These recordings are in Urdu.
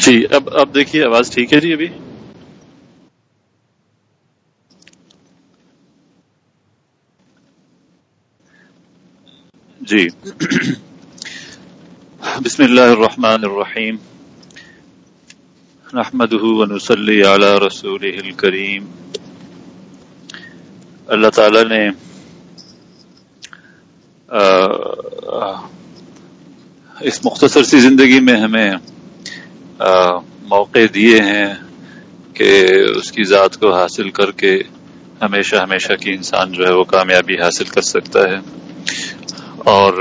جی اب اب دیکھیے، آواز ٹھیک ہے جی ابھی؟ جی۔ بسم اللہ الرحمن الرحیم۔ نحمده ونصلي على رسوله اللہ تعالی نے اس مختصر سی زندگی میں ہمیں موقع دیے ہیں کہ اس کی ذات کو حاصل کر کے ہمیشہ ہمیشہ کی انسان جو ہے وہ کامیابی حاصل کر سکتا ہے۔ اور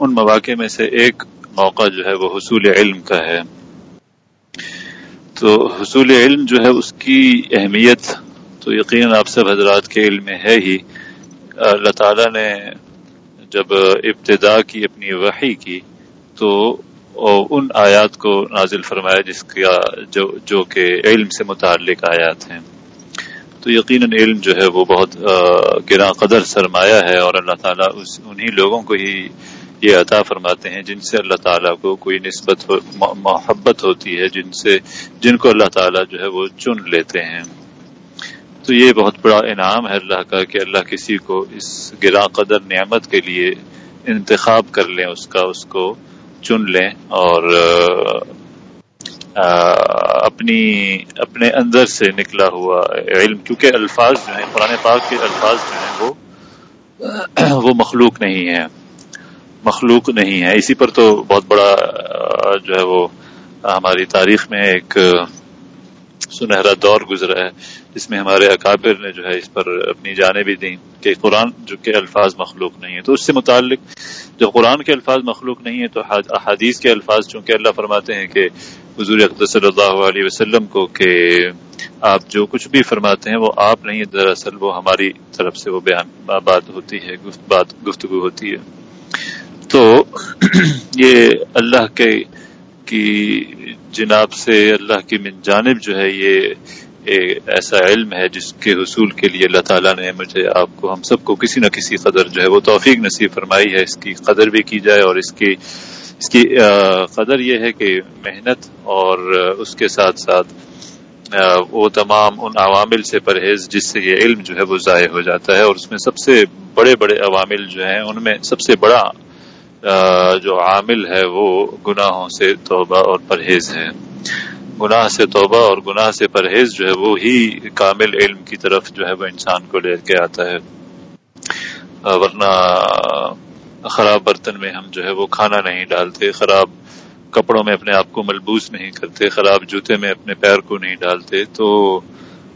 ان مواقع میں سے ایک موقع جو ہے وہ حصول علم کا ہے۔ تو حصول علم جو ہے اس کی اہمیت تو یقیناً آپ سب حضرات کے علم میں ہے ہی۔ اللہ تعالیٰ نے جب ابتدا کی، اپنی وحی کی تو ان آیات کو نازل فرمایا جس کا جو جو کہ علم سے متعلق آیات ہیں۔ تو یقیناً علم جو ہے وہ بہت گراں قدر سرمایہ ہے اور اللہ تعالیٰ اس، انہی لوگوں کو ہی یہ عطا فرماتے ہیں جن سے اللہ تعالیٰ کو کوئی نسبت ہو محبت ہوتی ہے، جن سے، جن کو اللہ تعالیٰ جو ہے وہ چن لیتے ہیں۔ تو یہ بہت بڑا انعام ہے اللہ کا کہ اللہ کسی کو اس گراں قدر نعمت کے لیے انتخاب کر لیں، اس کا، اس کو چن لیں اور اپنی، اپنے اندر سے نکلا ہوا علم، کیونکہ الفاظ جو ہیں، قرآن پاک کے الفاظ جو ہیں، وہ وہ مخلوق نہیں ہیں، مخلوق نہیں ہے اسی پر تو بہت بڑا جو ہے وہ ہماری تاریخ میں ایک سنہرا دور گزرا ہے۔ جس میں ہمارے اکابر نے جو ہے اس پر اپنی جانیں بھی دیں کہ قرآن جو کہ الفاظ مخلوق نہیں ہے تو اس سے متعلق جب قرآن کے الفاظ مخلوق نہیں ہے تو احادیث کے الفاظ چونکہ اللہ فرماتے ہیں کہ حضور صلی اللہ علیہ وسلم کو کہ آپ جو کچھ بھی فرماتے ہیں وہ آپ نہیں دراصل وہ ہماری طرف سے وہ بیان بات ہوتی ہے بات گفتگو ہوتی ہے۔ تو یہ اللہ کے کی جناب سے اللہ کی من جانب جو ہے یہ ایسا علم ہے جس کے حصول کے لیے اللہ تعالیٰ نے مجھے آپ کو ہم سب کو کسی نہ کسی قدر جو ہے وہ توفیق نصیب فرمائی ہے۔ اس کی قدر بھی کی جائے اور اس کی اس کی قدر یہ ہے کہ محنت اور اس کے ساتھ ساتھ وہ تمام ان عوامل سے پرہیز جس سے یہ علم جو ہے وہ ضائع ہو جاتا ہے اور اس میں سب سے بڑے بڑے عوامل جو ہیں، ان میں سب سے بڑا جو عامل ہے وہ گناہوں سے توبہ اور پرہیز ہے۔ گناہ سے توبہ اور گناہ سے پرہیز جو ہے وہ ہی کامل علم کی طرف جو ہے وہ انسان کو لے کے آتا ہے۔ ورنہ خراب برتن میں ہم جو ہے وہ کھانا نہیں ڈالتے، خراب کپڑوں میں اپنے آپ کو ملبوس نہیں کرتے، خراب جوتے میں اپنے پیر کو نہیں ڈالتے۔ تو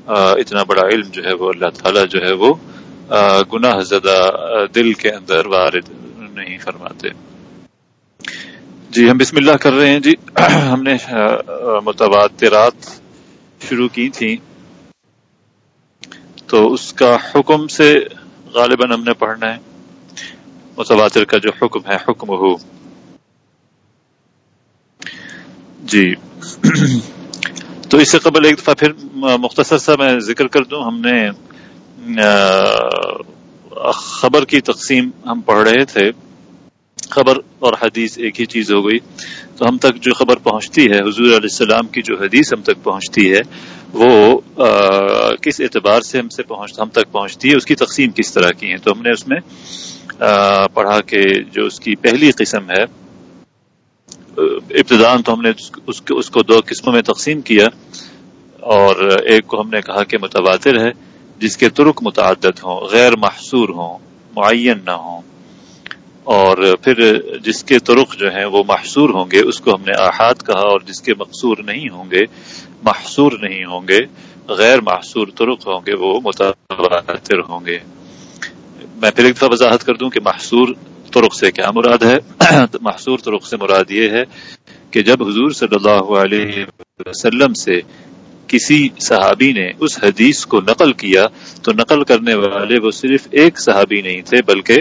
اتنا بڑا علم جو ہے وہ اللہ تعالیٰ جو ہے وہ گناہ زدہ دل کے اندر وارد نہیں فرماتے۔ جی ہم بسم اللہ کر رہے ہیں جی۔ ہم نے متواترات شروع کی تھی تو اس کا حکم سے غالباً ہم نے پڑھنا ہے۔ متواتر کا جو حکم ہے، حکم ہو۔ جی۔ تو اس سے قبل ایک دفعہ پھر مختصر سا میں ذکر کر دوں۔ ہم نے خبر کی تقسیم ہم پڑھ رہے تھے۔ خبر اور حدیث ایک ہی چیز ہو گئی۔ تو ہم تک جو خبر پہنچتی ہے، حضور علیہ السلام کی جو حدیث ہم تک پہنچتی ہے، وہ کس اعتبار سے ہم سے پہنچ، ہم تک پہنچتی ہے، اس کی تقسیم کس طرح کی ہے تو ہم نے اس میں پڑھا کہ جو اس کی پہلی قسم ہے، ابتدان تو ہم نے اس کو دو قسموں میں تقسیم کیا۔ اور ایک کو ہم نے کہا کہ متواتر ہے، جس کے ترک متعدد ہوں، غیر محصور ہوں، معین نہ ہوں۔ اور پھر جس کے ترک جو ہیں وہ محصور ہوں گے، اس کو ہم نے احاد کہا اور جس کے مقصور نہیں ہوں گے، محصور نہیں ہوں گے، غیر محصور ترک ہوں گے، وہ متواتر ہوں گے۔ میں پھر ایک دفعہ وضاحت کر دوں کہ محصور ترک سے کیا مراد ہے؟ محصور ترک سے مراد یہ ہے کہ جب حضور صلی اللہ علیہ وسلم سے کسی صحابی نے اس حدیث کو نقل کیا، تو نقل کرنے والے وہ صرف ایک صحابی نہیں تھے، بلکہ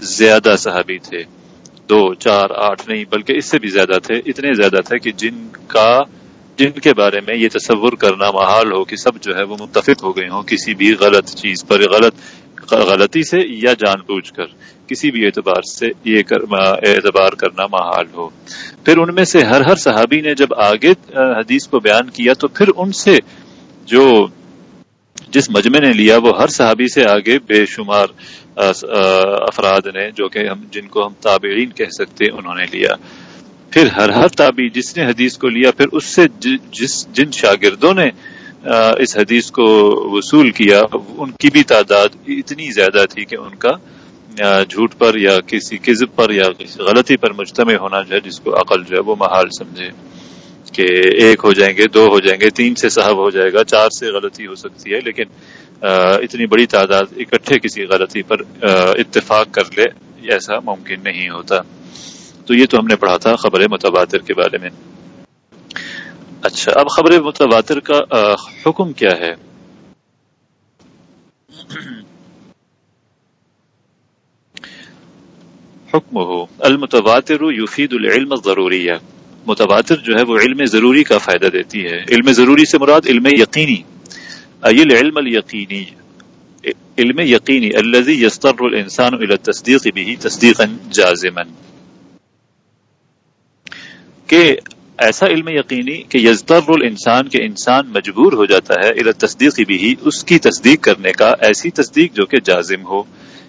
زیادہ صحابی تھے۔ دو، چار، آٹھ نہیں، بلکہ اس سے بھی زیادہ تھے، اتنے زیادہ تھے کہ جن کا، جن کے بارے میں یہ تصور کرنا محال ہو کہ سب جو ہے وہ متفق ہو گئے ہوں کسی بھی غلط چیز پر، غلط، غلطی سے یا جان بوجھ کر۔ کسی بھی اعتبار سے یہ اعتبار کرنا محال ہو۔ پھر ان میں سے ہر ہر صحابی نے جب آگے حدیث کو بیان کیا تو پھر ان سے جو جس مجمع نے لیا وہ ہر صحابی سے آگے بے شمار افراد نے جو کہ ہم، جن کو ہم تابعین کہہ سکتے انہوں نے لیا۔ پھر ہر ہر تابی جس نے حدیث کو لیا، پھر اس سے جس جن شاگردوں نے اس حدیث کو وصول کیا، ان کی بھی تعداد اتنی زیادہ تھی کہ ان کا جھوٹ پر یا کسی کذب پر یا کسی غلطی پر مجتمع ہونا جو ہے، جس کو عقل جو ہے، وہ محال سمجھے۔ کہ ایک ہو جائیں گے، دو ہو جائیں گے، تین سے صاحب ہو جائے گا، چار سے غلطی ہو سکتی ہے، لیکن اتنی بڑی تعداد اکٹھے کسی غلطی پر اتفاق کر لے، ایسا ممکن نہیں ہوتا۔ تو یہ تو ہم نے پڑھا تھا خبر متبادر کے بارے میں۔ اچھا اب خبر متبادر کا حکم کیا ہے؟ حکم ہو المتواتر یفید العلم ضروری ہے متواتر جو ہے وہ علم ضروری کا فائدہ دیتی ہے۔ علم ضروری سے مراد علم یقینی۔ ایل علم الیقینی۔ علم یقینی الذي يستر الانسان الى التصديق به تصديقا جازما۔ کہ ایسا علم یقینی کہ یزدر الانسان کے انسان مجبور ہو جاتا ہے الى التصدیق بھی اس کی تصدیق کرنے کا، ایسی تصدیق جو کہ جازم ہو۔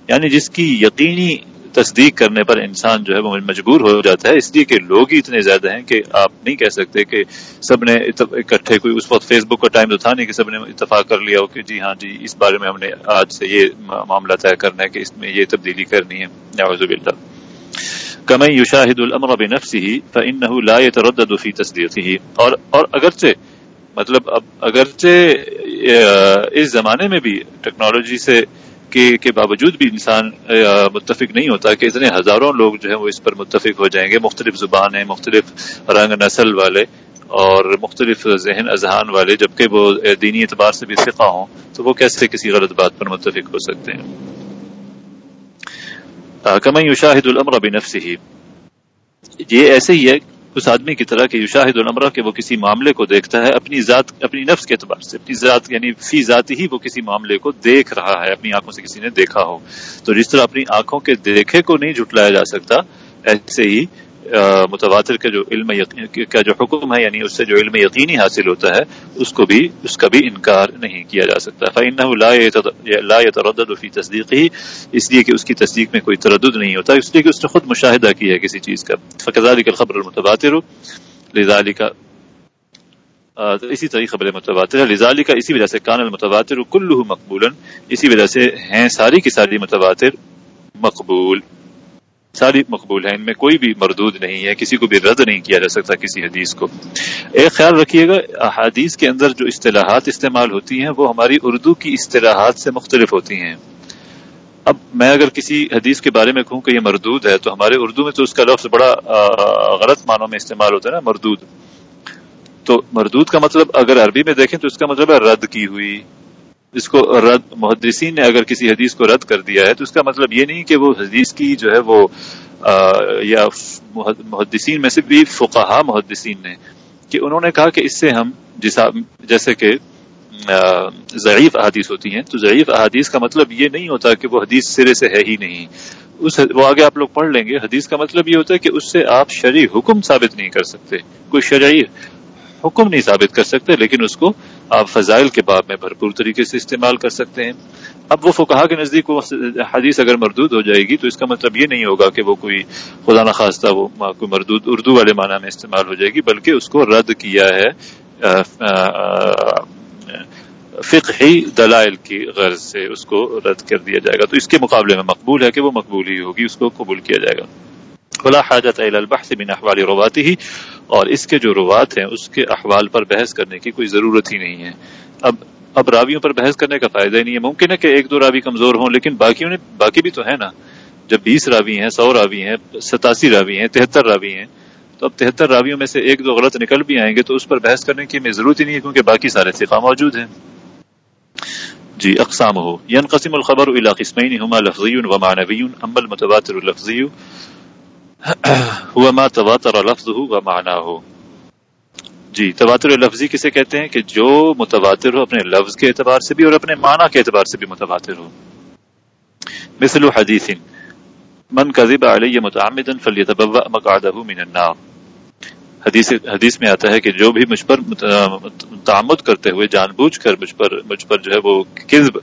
یعنی جس کی یقینی تصدیق کرنے پر انسان جو ہے وہ مجبور ہو جاتا ہے، اس لیے کہ لوگ ہی اتنے زیادہ ہیں کہ آپ نہیں کہہ سکتے کہ سب نے اکٹھے کوئی اس وقت فیس بک کا ٹائم تو تھا نہیں کہ سب نے اتفاق کر لیا ہو کہ جی ہاں جی اس بارے میں ہم نے آج سے یہ معاملہ طے کرنا ہے کہ اس میں یہ تبدیلی کرنی ہے۔ نعوذ باللہ۔ کم یشاہد الامر بنفسه فانه لا يتردد في تصدیقه اور اور اگرچہ مطلب اب اگرچہ اس زمانے میں بھی ٹیکنالوجی سے کے باوجود بھی انسان متفق نہیں ہوتا کہ اتنے ہزاروں لوگ جو ہیں وہ اس پر متفق ہو جائیں گے۔ مختلف زبان ہیں، مختلف رنگ نسل والے اور مختلف ذہن اذہان والے، جبکہ وہ دینی اعتبار سے بھی فقہ ہوں، تو وہ کیسے کسی غلط بات پر متفق ہو سکتے ہیں؟ کم یشاہد الامر بنفسه یہ ایسے ہی ہے اس آدمی کی طرح کہ یشاہد الامر کہ وہ کسی معاملے کو دیکھتا ہے، اپنی ذات، اپنی نفس کے اعتبار سے، اپنی ذات یعنی فی ذات ہی وہ کسی معاملے کو دیکھ رہا ہے، اپنی آنکھوں سے کسی نے دیکھا ہو۔ تو جس طرح اپنی آنکھوں کے دیکھے کو نہیں جھٹلایا جا سکتا، ایسے ہی متواتر کا جو علم کا جو حکم ہے یعنی اس سے جو علم یقینی حاصل ہوتا ہے، اس کو بھی، اس کا بھی انکار نہیں کیا جا سکتا۔ لا يتردد فی تصدیق ہی اس لیے کہ اس کی تصدیق میں کوئی تردد نہیں ہوتا، اس لیے کہ اس نے خود مشاہدہ کیا ہے کسی چیز کا۔ فقض خبر المتباتر لذالک اسی طرح خبر متباتر ہے۔ لذالک اسی وجہ سے کان المتباتر کلہ مقبولا اسی وجہ سے ہیں ساری کی ساری متباتر مقبول۔ ساری مقبول ہیں، ان میں کوئی بھی مردود نہیں ہے، کسی کو بھی رد نہیں کیا جا سکتا کسی حدیث کو۔ ایک خیال رکھیے گا حدیث کے اندر جو اصطلاحات استعمال ہوتی ہیں، وہ ہماری اردو کی اصطلاحات سے مختلف ہوتی ہیں۔ اب میں اگر کسی حدیث کے بارے میں کہوں کہ یہ مردود ہے، تو ہمارے اردو میں تو اس کا لفظ بڑا غلط معنوں میں استعمال ہوتا ہے نا، مردود۔ تو مردود کا مطلب اگر عربی میں دیکھیں تو اس کا مطلب ہے رد کی ہوئی۔ جس کو رد، محدثین نے اگر کسی حدیث کو رد کر دیا ہے تو اس کا مطلب یہ نہیں کہ وہ حدیث کی جو ہے وہ یا محدثین میں سے بھی فقہا محدثین نے، کہ انہوں نے کہا کہ اس سے ہم جیسے کہ ضعیف احادیث ہوتی ہیں، تو ضعیف احادیث کا مطلب یہ نہیں ہوتا کہ وہ حدیث سرے سے ہے ہی نہیں۔ اس وہ آگے آپ لوگ پڑھ لیں گے، حدیث کا مطلب یہ ہوتا ہے کہ اس سے آپ شرعی حکم ثابت نہیں کر سکتے۔ کوئی شرعی حکم نہیں ثابت کر سکتے، لیکن اس کو آپ فضائل کے باب میں بھرپور طریقے سے استعمال کر سکتے ہیں۔ اب وہ فکہ کے نزدیک وہ حدیث اگر مردود ہو جائے گی تو اس کا مطلب یہ نہیں ہوگا کہ وہ کوئی خدا نخواستہ وہ کوئی مردود اردو والے معنی میں استعمال ہو جائے گی، بلکہ اس کو رد کیا ہے فقہی دلائل کی غرض سے اس کو رد کر دیا جائے گا۔ تو اس کے مقابلے میں مقبول ہے کہ وہ مقبول ہی ہوگی، اس کو قبول کیا جائے گا۔ خلا حاجت البحث من احوال رواتی ہی اور اس کے جو روات ہیں، اس کے احوال پر بحث کرنے کی کوئی ضرورت ہی نہیں ہے۔ اب اب راویوں پر بحث کرنے کا فائدہ ہی نہیں ہے۔ ممکن ہے کہ ایک دو راوی کمزور ہوں، لیکن باقیوں نے، باقی بھی تو ہے نا۔ جب بیس راوی ہیں، سو راوی ہیں، ستاسی راوی ہیں، تہتر راوی ہیں، تو اب تہتر راویوں میں سے ایک دو غلط نکل بھی آئیں گے تو اس پر بحث کرنے کی ہمیں ضرورت ہی نہیں ہے، کیونکہ باقی سارے فقہ موجود ہیں۔ جی اقسام ہو۔ قسم الخبر قسمین، ہما لفظی و معنوی، اما المتواتر اللفظی۔ ہوا ما تواتر لفظ ہو و معنی ہو جی تواتر لفظی کسے کہتے ہیں کہ جو متواتر ہو اپنے لفظ کے اعتبار سے بھی اور اپنے معنی کے اعتبار سے بھی متواتر ہو. مثل حدیث، من کذب علی متعمدا فلیتبوأ مقعده من النار. حدیث حدیث میں آتا ہے کہ جو بھی مجھ پر تعمد کرتے ہوئے، جان بوجھ کر مجھ پر مجھ پر جو ہے وہ کذب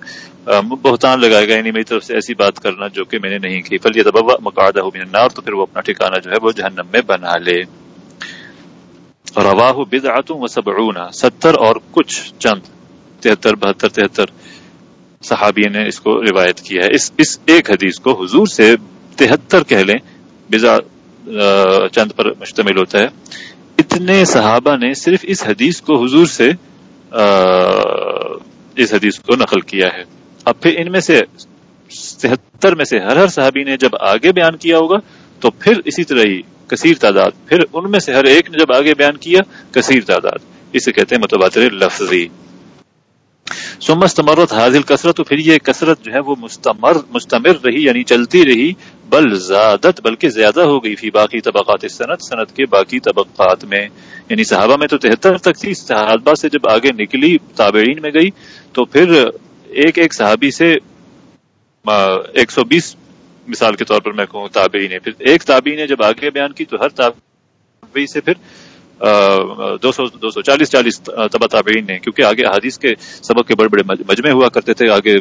بہتان لگائے گا۔ یعنی میری طرف سے ایسی بات کرنا جو کہ میں نے نہیں کی۔ فلی دبا مقاعدہ من النار، تو پھر وہ اپنا ٹھکانہ جو ہے وہ جہنم میں بنا لے۔ رواہ بدعت و سبعون، ستر اور کچھ چند۔ تہتر، بہتر، تہتر صحابی نے اس کو روایت کیا ہے۔ اس اس ایک حدیث کو حضور سے تہتر کہہ لیں۔ بزا چند پر مشتمل ہوتا ہے۔ اتنے صحابہ نے صرف اس حدیث کو حضور سے اس حدیث کو نقل کیا ہے۔ اب پھر ان میں سے تہتر میں سے ہر ہر صحابی نے جب آگے بیان کیا ہوگا، تو پھر اسی طرح ہی کثیر تعداد۔ پھر ان میں سے ہر ایک نے جب آگے بیان کیا، کثیر تعداد۔ اسے کہتے ہیں متبادر لفظی۔ سمستمرت حاضل کثرت تو پھر یہ کثرت جو ہے وہ مستمر مستمر رہی یعنی چلتی رہی۔ بل زیادت بلکہ زیادہ ہو گئی فی باقی طبقات صنعت صنعت کے باقی طبقات میں۔ یعنی صحابہ میں تو تہتر تک تھی، صحابہ سے جب آگے نکلی، تابعین میں گئی، تو پھر ایک ایک صحابی سے ایک سو بیس مثال کے طور پر میں کہوں، تابعین پھر ایک تابعین نے جب آگے بیان کی، تو ہر تابعی سے پھر دو سو دو سو چالیس چالیس تبا تابعین نے کیونکہ آگے حدیث کے سبق کے بڑے بڑے مجمع ہوا کرتے تھے، آگے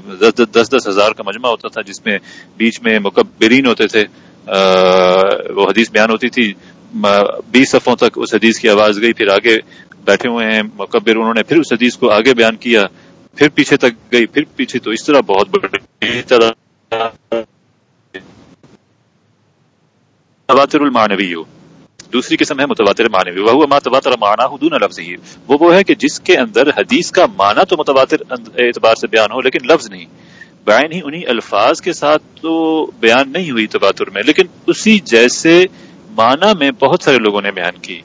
دس دس ہزار کا مجمع ہوتا تھا، جس میں بیچ میں مکبرین ہوتے تھے۔ وہ حدیث بیان ہوتی تھی۔ بیس صفوں تک اس حدیث کی آواز گئی، پھر آگے بیٹھے ہوئے ہیں، مکبر انہوں نے پھر اس حدیث کو آگے بیان کیا، پھر پیچھے تک گئی، پھر پیچھے تو اس طرح بہت بڑی تواتر المانوی ہو دوسری قسم ہے متواتر معنوی وہ ما تواتر معنی دون لفظ ہی وہ وہ ہے کہ جس کے اندر حدیث کا معنی تو متواتر اعتبار سے بیان ہو، لیکن لفظ نہیں۔ بیان ہی انہی الفاظ کے ساتھ تو بیان نہیں ہوئی تواتر میں، لیکن اسی جیسے معنی میں بہت سارے لوگوں نے بیان کی۔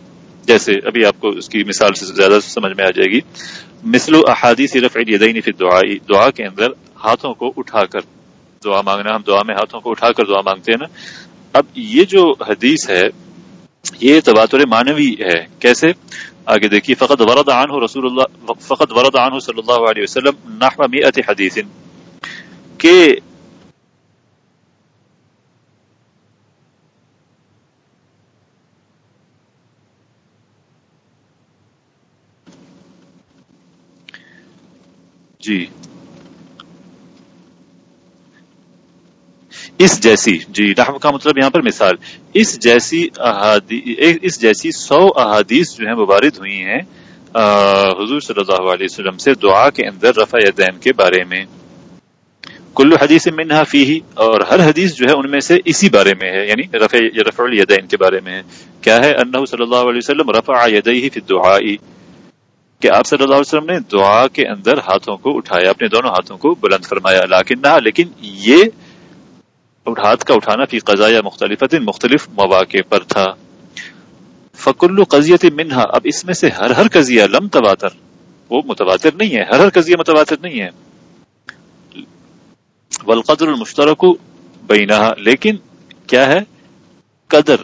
جیسے ابھی آپ کو اس کی مثال سے زیادہ سمجھ میں آ جائے گی۔ مثل و احادیث رفع الیدین فی الدعاء، دعا کے اندر ہاتھوں کو اٹھا کر دعا مانگنا، ہم دعا میں ہاتھوں کو اٹھا کر دعا مانگتے ہیں نا۔ اب یہ جو حدیث ہے یہ تباتر معنوی ہے۔ کیسے؟ آگے دیکھیے فقط ورد عنہ رسول اللہ فقط ورد عنہ صلی اللہ علیہ وسلم نحو مئت حدیث۔ کہ جی۔ اس جیسی جی نحو کا مطلب یہاں پر مثال، اس جیسی اس جیسی سو احادیث جو ہیں مبارد ہوئی ہیں حضور صلی اللہ علیہ وسلم سے دعا کے اندر رفع یدین کے بارے میں۔ کل حدیث منہا فی اور ہر حدیث جو ہے ان میں سے اسی بارے میں ہے یعنی رفع رفع الیدین کے بارے میں ہے۔ کیا ہے؟ انہو صلی اللہ علیہ وسلم رفع یدیہ فی الدعائی، کہ آپ صلی اللہ علیہ وسلم نے دعا کے اندر ہاتھوں کو اٹھایا، اپنے دونوں ہاتھوں کو بلند فرمایا لیکن نہ لیکن یہ ہاتھ کا اٹھانا فی قضایا مختلف مختلف مواقع پر تھا۔ فکل قضیت منہا اب اس میں سے ہر ہر قضیہ لم تواتر۔ وہ متواتر نہیں ہے۔ ہر ہر قضیہ متواتر نہیں ہے۔ والقدر المشترک بینہا لیکن کیا ہے؟ قدر۔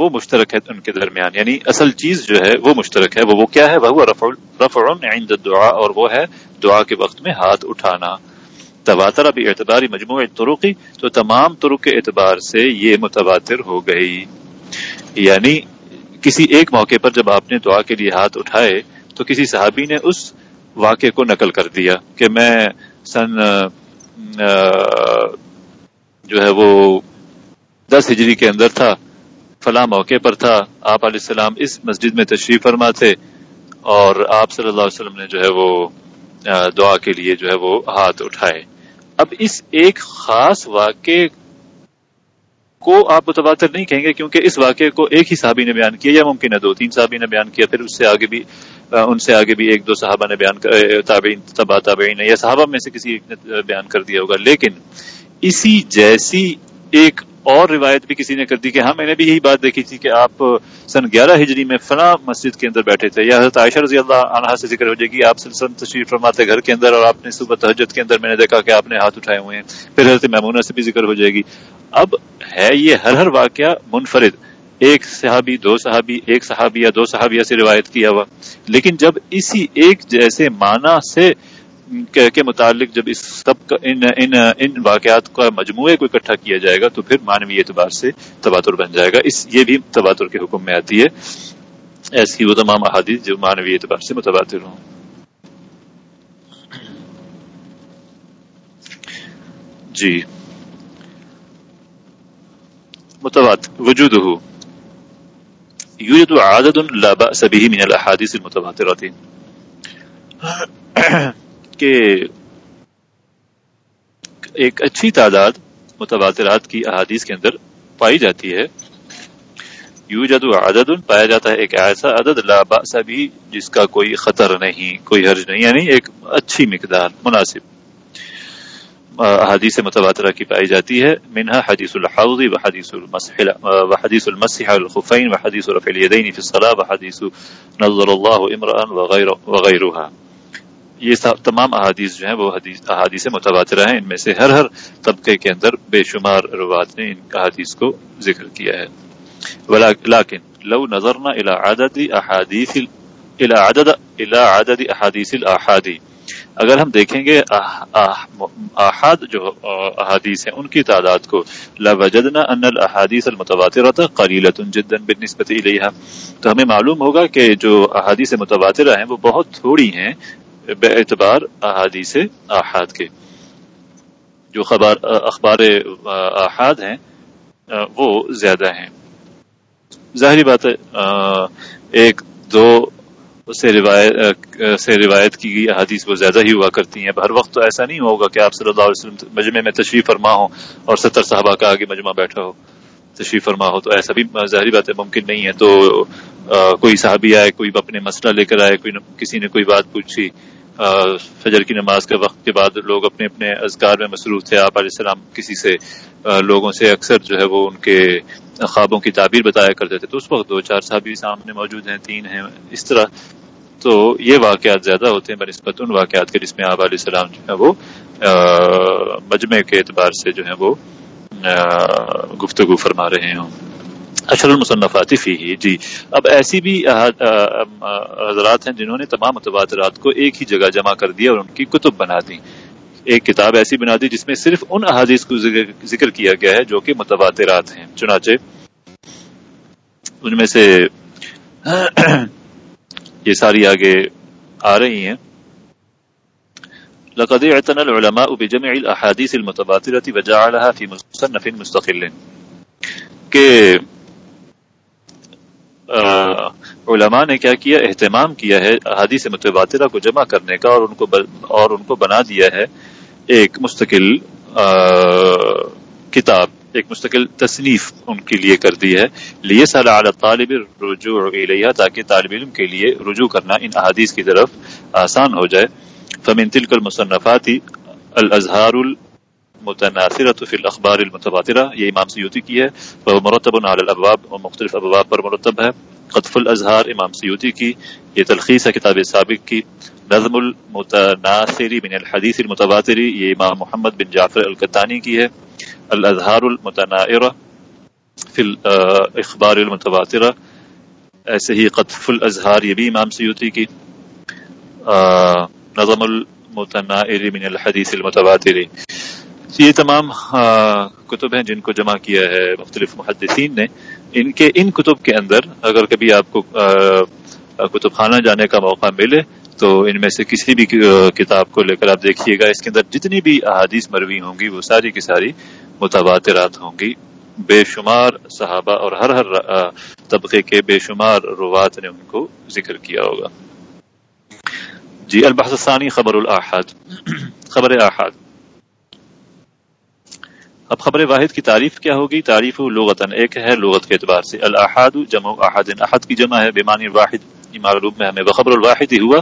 وہ مشترک ہے ان کے درمیان۔ یعنی اصل چیز جو ہے وہ مشترک ہے۔ وہ وہ کیا ہے؟ وہ رفع رفع عند الدعاء اور وہ ہے دعا کے وقت میں ہاتھ اٹھانا۔ تواتر ابھی اعتباری مجموعہ ترقی تو تمام ترک کے اعتبار سے یہ متواتر ہو گئی۔ یعنی کسی ایک موقع پر جب آپ نے دعا کے لیے ہاتھ اٹھائے تو کسی صحابی نے اس واقعے کو نقل کر دیا کہ میں سن جو ہے وہ دس ہجری کے اندر تھا، فلاں موقع پر تھا، آپ علیہ السلام اس مسجد میں تشریف فرما تھے اور آپ صلی اللہ علیہ وسلم نے جو ہے وہ دعا کے لیے جو ہے وہ ہاتھ اٹھائے۔ اب اس ایک خاص واقعے کو آپ متواتر نہیں کہیں گے کیونکہ اس واقعے کو ایک ہی صحابی نے بیان کیا یا ممکن ہے دو، تین صحابی نے بیان کیا، پھر اس سے آگے بھی ان سے آگے بھی ایک دو صحابہ نے بیان تابعین، تبا تابعین یا صحابہ میں سے کسی ایک نے بیان کر دیا ہوگا، لیکن اسی جیسی ایک اور روایت بھی کسی نے کر دی کہ ہاں میں نے بھی یہی بات دیکھی تھی کہ آپ سن گیارہ ہجری میں فلاں مسجد کے اندر بیٹھے تھے۔ یا حضرت عائشہ رضی اللہ عنہ سے ذکر ہو جائے گی، آپ تشریف فرماتے گھر کے اندر اور آپ نے صبح تحجد کے اندر میں نے دیکھا کہ آپ نے ہاتھ اٹھائے ہوئے ہیں۔ پھر حضرت میمونہ سے بھی ذکر ہو جائے گی۔ اب ہے یہ ہر ہر واقعہ منفرد۔ ایک صحابی، دو صحابی، ایک صحابی یا دو صحابیہ سے روایت کیا ہوا۔ لیکن جب اسی ایک جیسے معنی سے کے متعلق جب اس سب کا ان ان ان واقعات کا مجموعے کو اکٹھا کیا جائے گا تو پھر مانوی اعتبار سے تباتر بن جائے گا۔ اس یہ بھی تباتر کے حکم میں آتی ہے۔ ایسی وہ تمام احادیث جو مانوی اعتبار سے متبادر ہوں۔ جی۔ متوات وجود ہو یوجد عادد لا بأس به من الاحادیث المتواترات کہ ایک اچھی تعداد متواترات کی احادیث کے اندر پائی جاتی ہے۔ یو جد عدد پایا جاتا ہے، ایک ایسا عدد لا بأس بھی جس کا کوئی خطر نہیں، کوئی حرج نہیں یعنی ایک اچھی مقدار، مناسب۔ احادیث متواترہ کی پائی جاتی ہے۔ منہا حدیث الحوض و حدیث المسح و حدیث المسح الخفین و حدیث رفع الیدین فی الصلاة و حدیث نظر اللہ امرأن وغیرها یہ تمام احادیث جو ہیں وہ احادیث متواترہ ہیں۔ ان میں سے ہر ہر طبقے کے اندر بے شمار روات نے ان احادیث کو ذکر کیا ہے۔ لیکن لو نظرنا الى عدد احادیث الى عدد الى عدد احادیث الاحادی۔ اگر ہم دیکھیں گے احاد جو احادیث ہیں، ان کی تعداد کو لوجدنا ان الاحادیث المتواترۃ قلیلۃ جدا بالنسبه الیها تو ہمیں معلوم ہوگا کہ جو احادیث متواترہ ہیں وہ بہت تھوڑی ہیں بے اعتبار احادیث احاد کے۔ جو خبر اخبار احاد ہیں، وہ زیادہ ہیں۔ ظاہری بات ہے ایک، دو سے روایت سے روایت کی گئی احادیث وہ زیادہ ہی ہوا کرتی ہیں۔ ہر وقت تو ایسا نہیں ہوگا کہ آپ صلی اللہ علیہ وسلم مجمع میں تشریف فرما ہو اور ستر صحابہ کا آگے مجمع بیٹھا ہو۔ تشریف فرما ہو تو ایسا بھی ظاہری بات ہے، ممکن نہیں ہے تو کوئی صحابی آئے، کوئی اپنے مسئلہ لے کر آئے، کوئی کسی نے کوئی بات پوچھی۔ فجر کی نماز کے وقت کے بعد لوگ اپنے اپنے اذکار میں مصروف تھے۔ آپ علیہ السلام کسی سے لوگوں سے اکثر جو ہے وہ ان کے خوابوں کی تعبیر بتایا کرتے تھے۔ تو اس وقت دو چار صحابی سامنے موجود ہیں، تین ہیں، اس طرح۔ تو یہ واقعات زیادہ ہوتے ہیں بنسبت ان واقعات کے جس میں آپ علیہ السلام جو ہے وہ مجمع کے اعتبار سے جو ہے وہ گفتگو فرما رہے ہوں۔ اشر المصنفات فی جی اب ایسی بھی حضرات ہیں جنہوں نے تمام متبادرات کو ایک ہی جگہ جمع کر دیا اور ان کی کتب بنا دی ایک کتاب ایسی بنا دی جس میں صرف ان احادیث کو ذکر کیا گیا ہے جو کہ متبادرات ہیں۔ چنانچہ، ان میں سے یہ ساری آگے آ رہی ہیں۔ لقد اعتنى العلماء بجمع الاحاديث المتبادرة وجعلها في مصنف مستقل. کہ علماء نے کیا کیا؟ اہتمام کیا ہے احادیث متبادرہ کو جمع کرنے کا اور ان کو اور ان کو بنا دیا ہے ایک مستقل کتاب، ایک مستقل تصنیف ان کے لیے کر دی ہے. لیے سال اعلی طالب رجوع الیہ تاکہ طالب علم کے لیے رجوع کرنا ان احادیث کی طرف آسان ہو جائے. فمن تلک المصنفاتی الازہار المتناثرة فی الاخبار المتبادرہ یہ امام سیوتی کی ہے وہ مرتب علی الابواب اور مختلف ابواب پر مرتب ہے۔ قطف الازہار امام سیوتی کی، یہ تلخیص ہے کتاب سابق کی۔ نظم المتناثری من الحدیث المتبادری یہ امام محمد بن جعفر القتانی کی ہے۔ الازہار المتنائرہ فی الاخبار المتبادرہ ایسے ہی قطف الازہار یہ بھی امام سیوتی کی۔ نظم المتنائر من الحدیث المتبادری یہ تمام کتب ہیں جن کو جمع کیا ہے مختلف محدثین نے. ان کے، ان کتب کے اندر اگر کبھی آپ کو کتب خانہ جانے کا موقع ملے تو ان میں سے کسی بھی کتاب کو لے کر آپ دیکھیے گا. اس کے اندر جتنی بھی احادیث مروی ہوں گی وہ ساری کی ساری متبادرات ہوں گی. بے شمار صحابہ اور ہر ہر طبقے کے بے شمار روات نے ان کو ذکر کیا ہوگا. جی البحث ثانی خبر الاحاد۔ خبر احاد۔ اب خبر واحد کی تعریف کیا ہوگی؟ تعریف لغتن ایک ہے، لغت کے اعتبار سے الحاد جمع احد احد کی جمع ہے بیمانی واحد۔ معلوم میں ہمیں بخبر الواحد ہی ہوا۔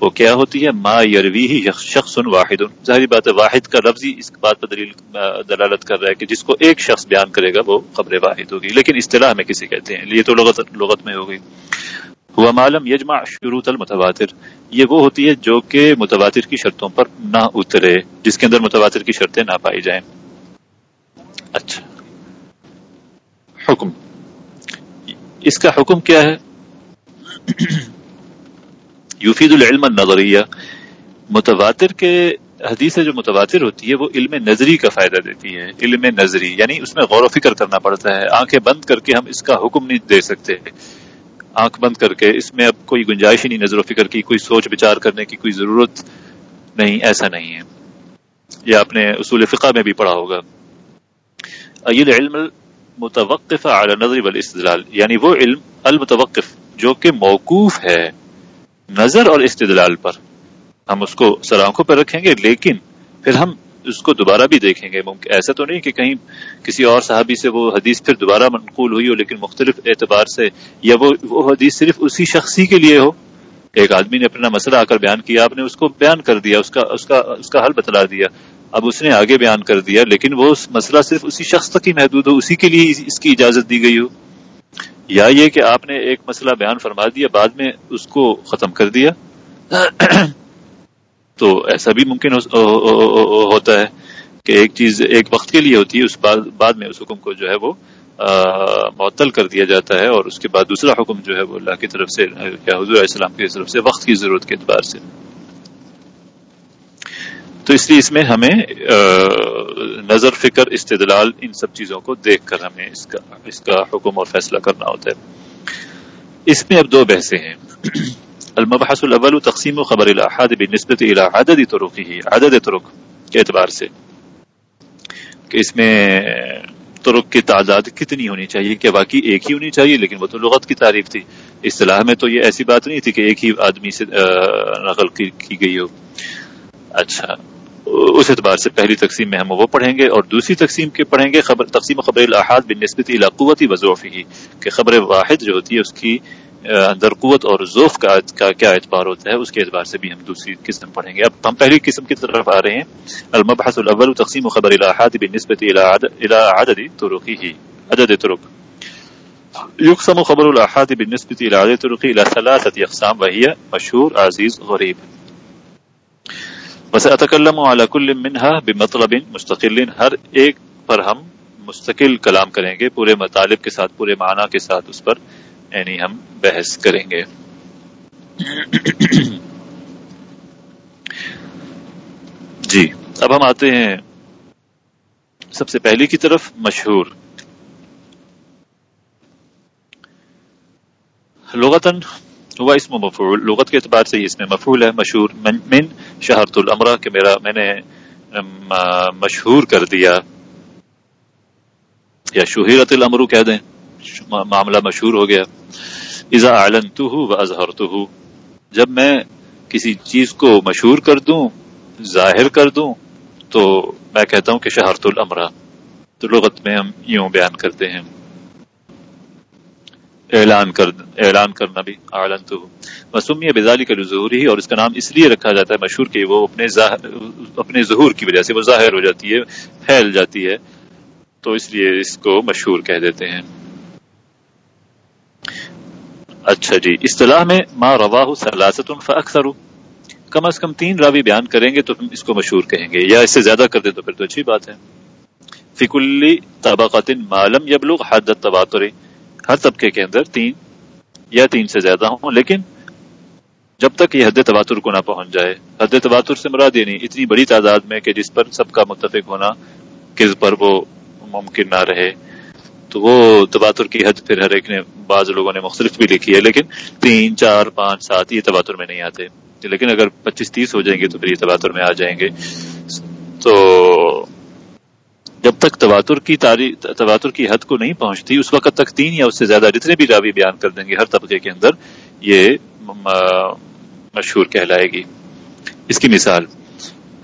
وہ کیا ہوتی ہے؟ ما یروی ہی شخص واحد۔ ظاہری بات ہے، واحد کا لفظ اس بات پر دلیل، دلالت کر رہا ہے کہ جس کو ایک شخص بیان کرے گا، وہ خبر واحد ہوگی۔ لیکن اصطلاح میں کسی کہتے ہیں، یہ تو لغت لغت میں ہوگی۔ ہوا معلوم یجمع شروط المتواتر یہ وہ ہوتی ہے جو کہ متواتر کی شرطوں پر نہ اترے، جس کے اندر متواتر کی شرطیں نہ پائی جائیں۔ اچھا۔ حکم۔ اس کا حکم کیا ہے؟ یفید العلم النظریہ۔ متواتر کے حدیث جو متواتر ہوتی ہے، وہ علم نظری کا فائدہ دیتی ہے۔ علم نظری یعنی اس میں غور و فکر کرنا پڑتا ہے۔ آنکھیں بند کر کے ہم اس کا حکم نہیں دے سکتے۔ آنکھ بند کر کے، اس میں اب کوئی گنجائش ہی نہیں، نظر و فکر کی، کوئی سوچ بچار کرنے کی کوئی ضرورت نہیں، ایسا نہیں ہے۔ یہ آپ نے اصول فقہ میں بھی پڑھا ہوگا۔ علم متوقف اعلی نظری والاستدلال یعنی وہ علم المتوقف جو کہ موقوف ہے نظر اور استدلال پر۔ ہم اس کو سرآنکھوں پہ رکھیں گے، لیکن پھر ہم اس کو دوبارہ بھی دیکھیں گے، ممکن ایسا تو نہیں کہ کہیں کسی اور صحابی سے وہ حدیث پھر دوبارہ منقول ہوئی ہو، لیکن مختلف اعتبار سے، یا وہ وہ حدیث صرف اسی شخصی کے لیے ہو۔ ایک آدمی نے اپنا مسئلہ آ کر بیان کیا، آپ نے اس کو بیان کر دیا، اس کا اس کا اس کا حل بتلا دیا۔ اب اس نے آگے بیان کر دیا، لیکن وہ مسئلہ صرف اسی شخص تک ہی محدود ہو، اسی کے لیے اس کی اجازت دی گئی ہو۔ یا یہ کہ آپ نے ایک مسئلہ بیان فرما دیا، بعد میں اس کو ختم کر دیا۔ تو ایسا بھی ممکن ہوتا ہے کہ ایک چیز ایک وقت کے لیے ہوتی ہے، اس بعد میں اس حکم کو جو ہے وہ معطل کر دیا جاتا ہے اور اس کے بعد دوسرا حکم جو ہے وہ اللہ کی طرف سے، یا حضور علیہ السلام کی طرف سے وقت کی ضرورت کے اعتبار سے۔ تو اس لیے اس میں ہمیں نظر، فکر، استدلال، ان سب چیزوں کو دیکھ کر ہمیں اس کا اس کا حکم اور فیصلہ کرنا ہوتا ہے۔ اس میں اب دو بحثیں ہیں۔ المبحث الاول تقسیم و خبر الاحاد بنسبت الى عدد طرقه، عدد طرق کے اعتبار سے کہ اس میں طرق کی تعداد کتنی ہونی چاہیے، کہ واقعی ایک ہی ہونی چاہیے، لیکن وہ تو لغت کی تعریف تھی۔ اصطلاح میں تو یہ ایسی بات نہیں تھی کہ ایک ہی آدمی سے نقل کی گئی ہو۔ اچھا اس اعتبار سے پہلی تقسیم میں ہم وہ پڑھیں گے اور دوسری تقسیم کے پڑھیں گے خبر، تقسیم خبر الاحاد بن نسبتی قوتی وضوفی کہ خبر واحد جو ہوتی ہے، اس کی اندر قوت اور ذوف کا کا کیا اعتبار ہوتا ہے، اس کے اعتبار سے بھی ہم دوسری قسم پڑھیں گے۔ اب ہم پہلی قسم کی طرف آ رہے ہیں۔ المبحث الاول تقسیم خبر الاحاد بن نسبتی عدد طرقی عدد طرق۔ يقسم خبر الاحاد بالنسبه الى عدد طرق الى ثلاثه اقسام وهي مشهور، عزيز، غريب۔ بس على كل منها بمطلب مستقل، ہر ایک پر ہم مستقل کلام کریں گے، پورے مطالب کے ساتھ، پورے معنی کے ساتھ اس پر۔ یعنی ہم بحث کریں گے۔ جی اب ہم آتے ہیں سب سے پہلی کی طرف مشہور۔ لغتن ہوا اس میں مفعول لغت کے اعتبار سے اس میں مفعول ہے مشہور من, من شہرت العمرہ کہ میرا میں نے مشہور کر دیا۔ یا شہیرت الامر کہہ دیں۔ معاملہ مشہور ہو گیا۔ اذا اعلنتہ و اظہرتہ جب میں کسی چیز کو مشہور کر دوں، ظاہر کر دوں، تو میں کہتا ہوں کہ شہرت الامرہ تو لغت میں ہم یوں بیان کرتے ہیں۔ اعلان کر، اعلان کرنا بھی اعلان تو مسمی بزالی کا ظہوری ہی اور اس کا نام اس لیے رکھا جاتا ہے مشہور کہ وہ اپنے اپنے ظہور کی وجہ سے وہ ظاہر ہو جاتی ہے، پھیل جاتی ہے، تو اس لیے اس کو مشہور کہہ دیتے ہیں۔ اچھا جی اصطلاح میں ما رواہ سلاست فاکثر کم از کم تین راوی بیان کریں گے تو ہم اس کو مشہور کہیں گے، یا اس سے زیادہ کر دیں تو پھر تو اچھی بات ہے۔ فکلی طبقات معلوم یبلغ حد تباتر ہر طبقے کے اندر تین یا تین سے زیادہ ہوں، لیکن جب تک یہ حد تواتر کو نہ پہنچ جائے۔ حد تواتر سے مراد یہ نہیں اتنی بڑی تعداد میں کہ جس پر سب کا متفق ہونا، کس پر وہ ممکن نہ رہے۔ تو وہ تباتر کی حد پھر ہر ایک نے بعض لوگوں نے مختلف بھی لکھی ہے، لیکن تین، چار، پانچ، سات یہ تباتر میں نہیں آتے۔ لیکن اگر پچیس، تیس ہو جائیں گے تو پھر یہ تباتر میں آ جائیں گے۔ تو جب تک تواتر کی تاریخ تواتر کی حد کو نہیں پہنچتی، اس وقت تک تین یا اس سے زیادہ جتنے بھی راوی بیان کر دیں گے ہر طبقے کے اندر، یہ مشہور کہلائے گی۔ اس کی مثال۔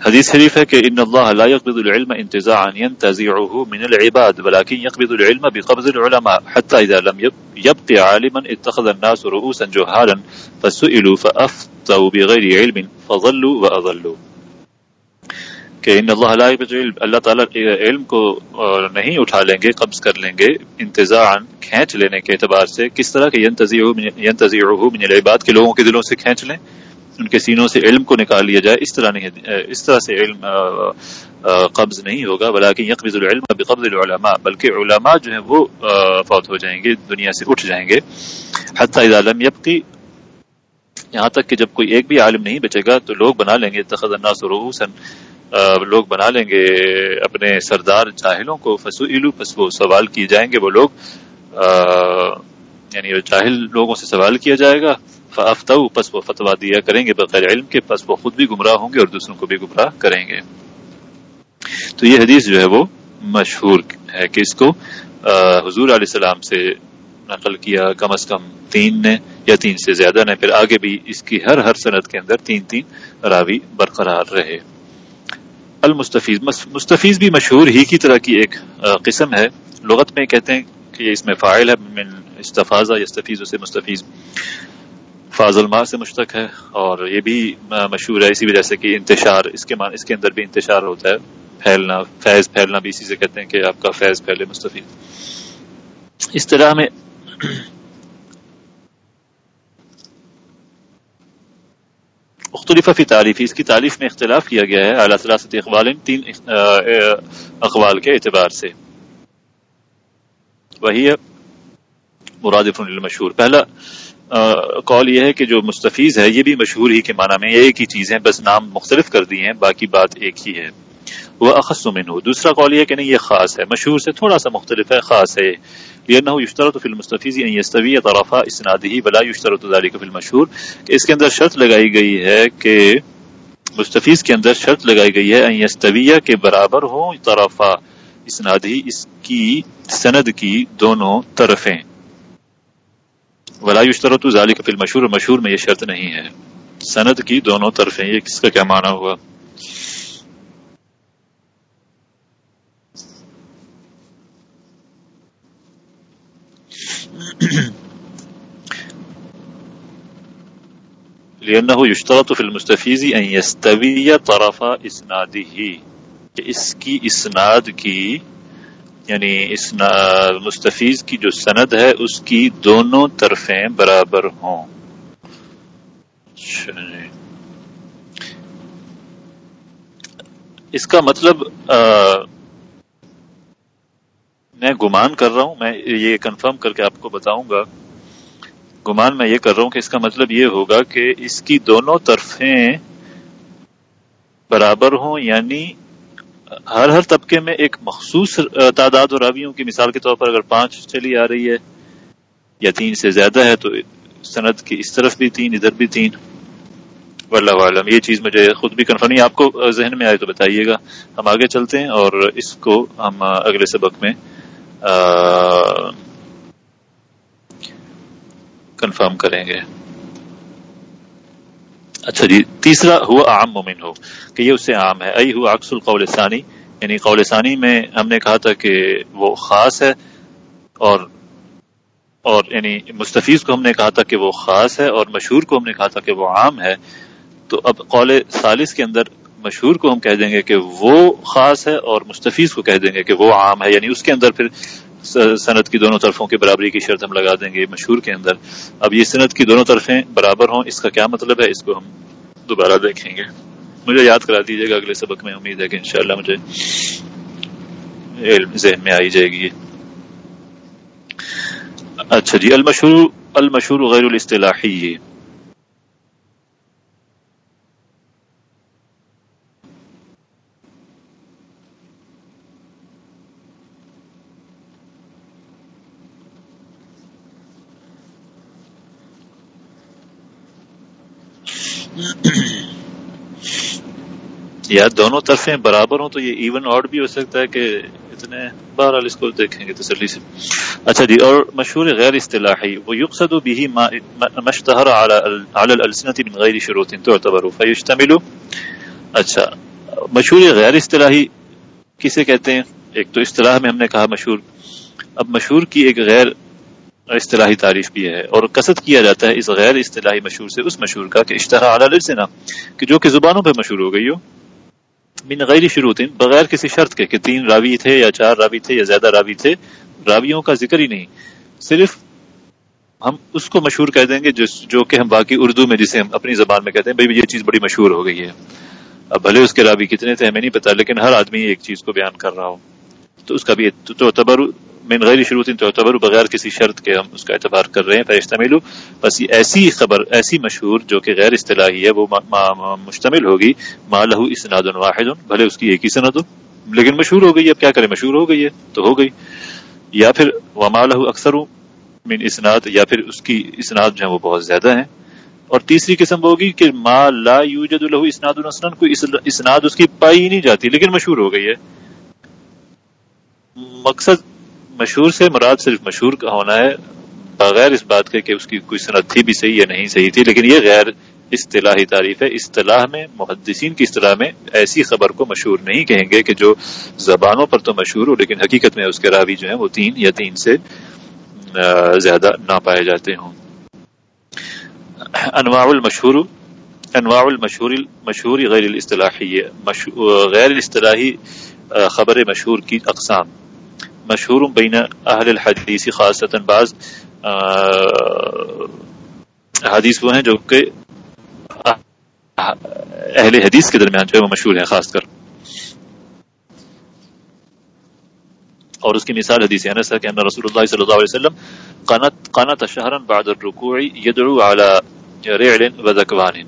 حدیث شریف ہے کہ ان اللہ لا يقبض العلم انتزاعا ينتزعه من العباد ولكن يقبض العلم بقبض العلماء حتى اذا لم يبق عالما اتخذ الناس رؤوسا جهالا فسئلوا فافتوا بغير علم فضلوا واضلوا کہ ان اللہ علیہ اللہ تعالیٰ علم کو نہیں اٹھا لیں گے، قبض کر لیں گے انتظام کھینچ لینے کے اعتبار سے کس طرح کے من العباد کے لوگوں کے دلوں سے کھینچ لیں ان کے سینوں سے علم کو نکال لیا جائے، اس طرح نہیں، اس طرح سے علم قبض نہیں ہوگا بلکہ یقبض العلم بقبض العلماء، بلکہ علماء جو ہیں وہ فوت ہو جائیں گے، دنیا سے اٹھ جائیں گے۔ حتی اذا لم یبقی، یہاں تک کہ جب کوئی ایک بھی عالم نہیں بچے گا تو لوگ بنا لیں گے تخذ الناس روسن لوگ بنا لیں گے، اپنے سردار جاہلوں کو فسو علو پس وہ سوال کیے جائیں گے، وہ لوگ یعنی جاہل لوگوں سے سوال کیا جائے گا۔ فافتو پس وہ فتوا دیا کریں گے بغیر علم کے، پس وہ خود بھی گمراہ ہوں گے اور دوسروں کو بھی گمراہ کریں گے۔ تو یہ حدیث جو ہے وہ مشہور ہے کہ اس کو حضور علیہ السلام سے نقل کیا، کم از کم تین نے یا تین سے زیادہ نے، پھر آگے بھی اس کی ہر ہر صنعت کے اندر تین تین راوی برقرار رہے۔ المستفیز مستفیز بھی مشہور ہی کی طرح کی ایک قسم ہے۔ لغت میں کہتے ہیں کہ اس میں فائل ہے، من استفاظہ استفیز سے مستفیز فاض الماء سے مشتق ہے اور یہ بھی مشہور ہے اسی وجہ سے کہ انتشار، اس کے مان، اس کے اندر بھی انتشار ہوتا ہے، پھیلنا، فیض پھیلنا بھی اسی سے کہتے ہیں کہ آپ کا فیض پھیلے مستفیز اس طرح میں مختلف فی تعریف اس کی تعریف میں اختلاف کیا گیا ہے، اعلیٰ صلاحت اقبال تین اقوال کے اعتبار سے۔ وہی ہے، مرادف المشہور پہلا قول یہ ہے کہ جو مستفیض ہے، یہ بھی مشہور ہی کے معنی میں یہ ایک ہی چیز ہے بس نام مختلف کر دی ہیں، باقی بات ایک ہی ہے۔ وہ اخص من ہو دوسرا قول یہ کہ نہیں، یہ خاص ہے۔ مشہور سے تھوڑا سا مختلف ہے، خاص ہے۔ لأنه يشترط في المستفيز ان يستوي طرفا اسناده بلا يشترط ذلك في المشهور۔ اس کے اندر شرط لگائی گئی ہے کہ مستفیز کے اندر شرط لگائی گئی ہے ان کے برابر ہوں طرفا اسناده اس کی سند کی دونوں طرفیں۔ ولا يشترط ذلك في المشهور مشهور میں یہ شرط نہیں ہے۔ سند کی دونوں طرفیں یہ کس کا کیا معنی ہوا؟ لأنه يشترط في المستفيز أن يستوي طرف إسناده۔ إسكي اس اسناد کی اسناد کی یعنی مستفیز کی جو سند ہے، اس کی دونوں طرفیں برابر ہوں۔ اچھا جی۔ اس کا مطلب میں گمان کر رہا ہوں، میں یہ کنفرم کر کے آپ کو بتاؤں گا۔ گمان میں یہ کر رہا ہوں کہ اس کا مطلب یہ ہوگا کہ اس کی دونوں طرفیں برابر ہوں یعنی ہر ہر طبقے میں ایک مخصوص تعداد و راویوں کی مثال کے طور پر اگر پانچ چلی آ رہی ہے یا تین سے زیادہ ہے تو سند کی اس طرف بھی تین، ادھر بھی تین۔ واللہ عالم یہ چیز مجھے خود بھی کنفرم نہیں، آپ کو ذہن میں آئے تو بتائیے گا۔ ہم آگے چلتے ہیں اور اس کو ہم اگلے سبق میں کنفرم کریں گے۔ اچھا جی تیسرا ہوا عام مومن ہو، کہ یہ اس سے عام ہے۔ ای ہوا اکس القول ثانی یعنی قول ثانی میں ہم نے کہا تھا کہ وہ خاص ہے اور اور یعنی مستفیض کو ہم نے کہا تھا کہ وہ خاص ہے اور مشہور کو ہم نے کہا تھا کہ وہ عام ہے۔ تو اب قول ثالث کے اندر مشہور کو ہم کہہ دیں گے کہ وہ خاص ہے اور مستفیض کو کہہ دیں گے کہ وہ عام ہے۔ یعنی اس کے اندر پھر صنعت کی دونوں طرفوں کی برابری کی شرط ہم لگا دیں گے مشہور کے اندر۔ اب یہ صنعت کی دونوں طرفیں برابر ہوں، اس کا کیا مطلب ہے؟ اس کو ہم دوبارہ دیکھیں گے۔ مجھے یاد کرا دیجیے گا، اگلے سبق میں امید ہے کہ انشاءاللہ مجھے علم ذہن میں آئی جائے گی۔ اچھا جی المشہور المشہور غیر الاصطلاحی۔ یا دونوں طرفیں برابر ہوں تو یہ ایون آڈ بھی ہو سکتا ہے کہ اتنے بہرحال اس کو دیکھیں گے تسلی سے۔ اچھا جی اور مشہور غیر اصطلاحی، وہ یقصد بھی مشتہر علی السنت من غیر شروط تعتبر فیشتمل اچھا مشہور غیر اصطلاحی کسے کہتے ہیں؟ ایک تو اصطلاح میں ہم نے کہا مشہور۔ اب مشہور کی ایک غیر اصطلاحی تعریف بھی ہے، اور قصد کیا جاتا ہے اس غیر اصطلاحی مشہور سے، اس مشہور کا کہ اشتہا اعلی السنا کہ جو کہ زبانوں پہ مشہور ہو گئی ہو۔ من غیر شروط بغیر کسی شرط کے کہ تین راوی تھے یا چار راوی تھے یا زیادہ راوی تھے، راویوں کا ذکر ہی نہیں۔ صرف ہم اس کو مشہور کہہ دیں گے جس جو کہ ہم باقی اردو میں جسے ہم اپنی زبان میں کہتے ہیں، بھائی یہ چیز بڑی مشہور ہو گئی ہے۔ اب بھلے اس کے راوی کتنے تھے ہمیں نہیں پتا لیکن ہر آدمی ایک چیز کو بیان کر رہا ہو۔ تو اس کا بھی تو تبر من غیر شروط تعتبر بغیر کسی شرط کے ہم اس کا اعتبار کر رہے ہیں فیشتمل بس یہ ایسی خبر، ایسی مشہور جو کہ غیر اصطلاحی ہے، وہ مشتمل ہوگی۔ ما لہو اسناد واحد، بھلے اس کی ایک ہی صنعت ہو۔ لیکن مشہور ہو گئی اب کیا کرے مشہور ہو گئی ہے، تو ہو گئی۔ یا پھر وما لہو اکثر من اسناد یا پھر اس کی اسناد جو ہے وہ بہت زیادہ ہیں۔ اور تیسری قسم ہوگی کہ ما لا یوجد له اسناد السنن کوئی اسناد اس کی پائی نہیں جاتی، لیکن مشہور ہو گئی ہے۔ مقصد مشہور سے مراد صرف مشہور کا ہونا ہے، بغیر اس بات کے کہ اس کی کوئی صنعت تھی بھی صحیح یا نہیں صحیح تھی، لیکن یہ غیر اصطلاحی تعریف ہے۔ اصطلاح میں، محدثین کی اصطلاح میں ایسی خبر کو مشہور نہیں کہیں گے کہ جو زبانوں پر تو مشہور ہو، لیکن حقیقت میں اس کے راوی جو ہیں وہ تین یا تین سے زیادہ نہ پائے جاتے ہوں۔ انواع المشہور انواع المشہور مشہور غیر الاصطلاحی غیر الاصطلاحی خبر مشہور کی اقسام۔ مشہور بین اہل الحدیث خاصتا بعض حدیث وہ ہیں جو کہ اہل حدیث کے درمیان جو ہے وہ مشہور ہیں، خاص کر۔ اور اس کی مثال حدیث انس ہے کہ ان رسول اللہ صلی اللہ علیہ وسلم قنت قنت شهرا بعد الركوع يدعو على رعل وذكوان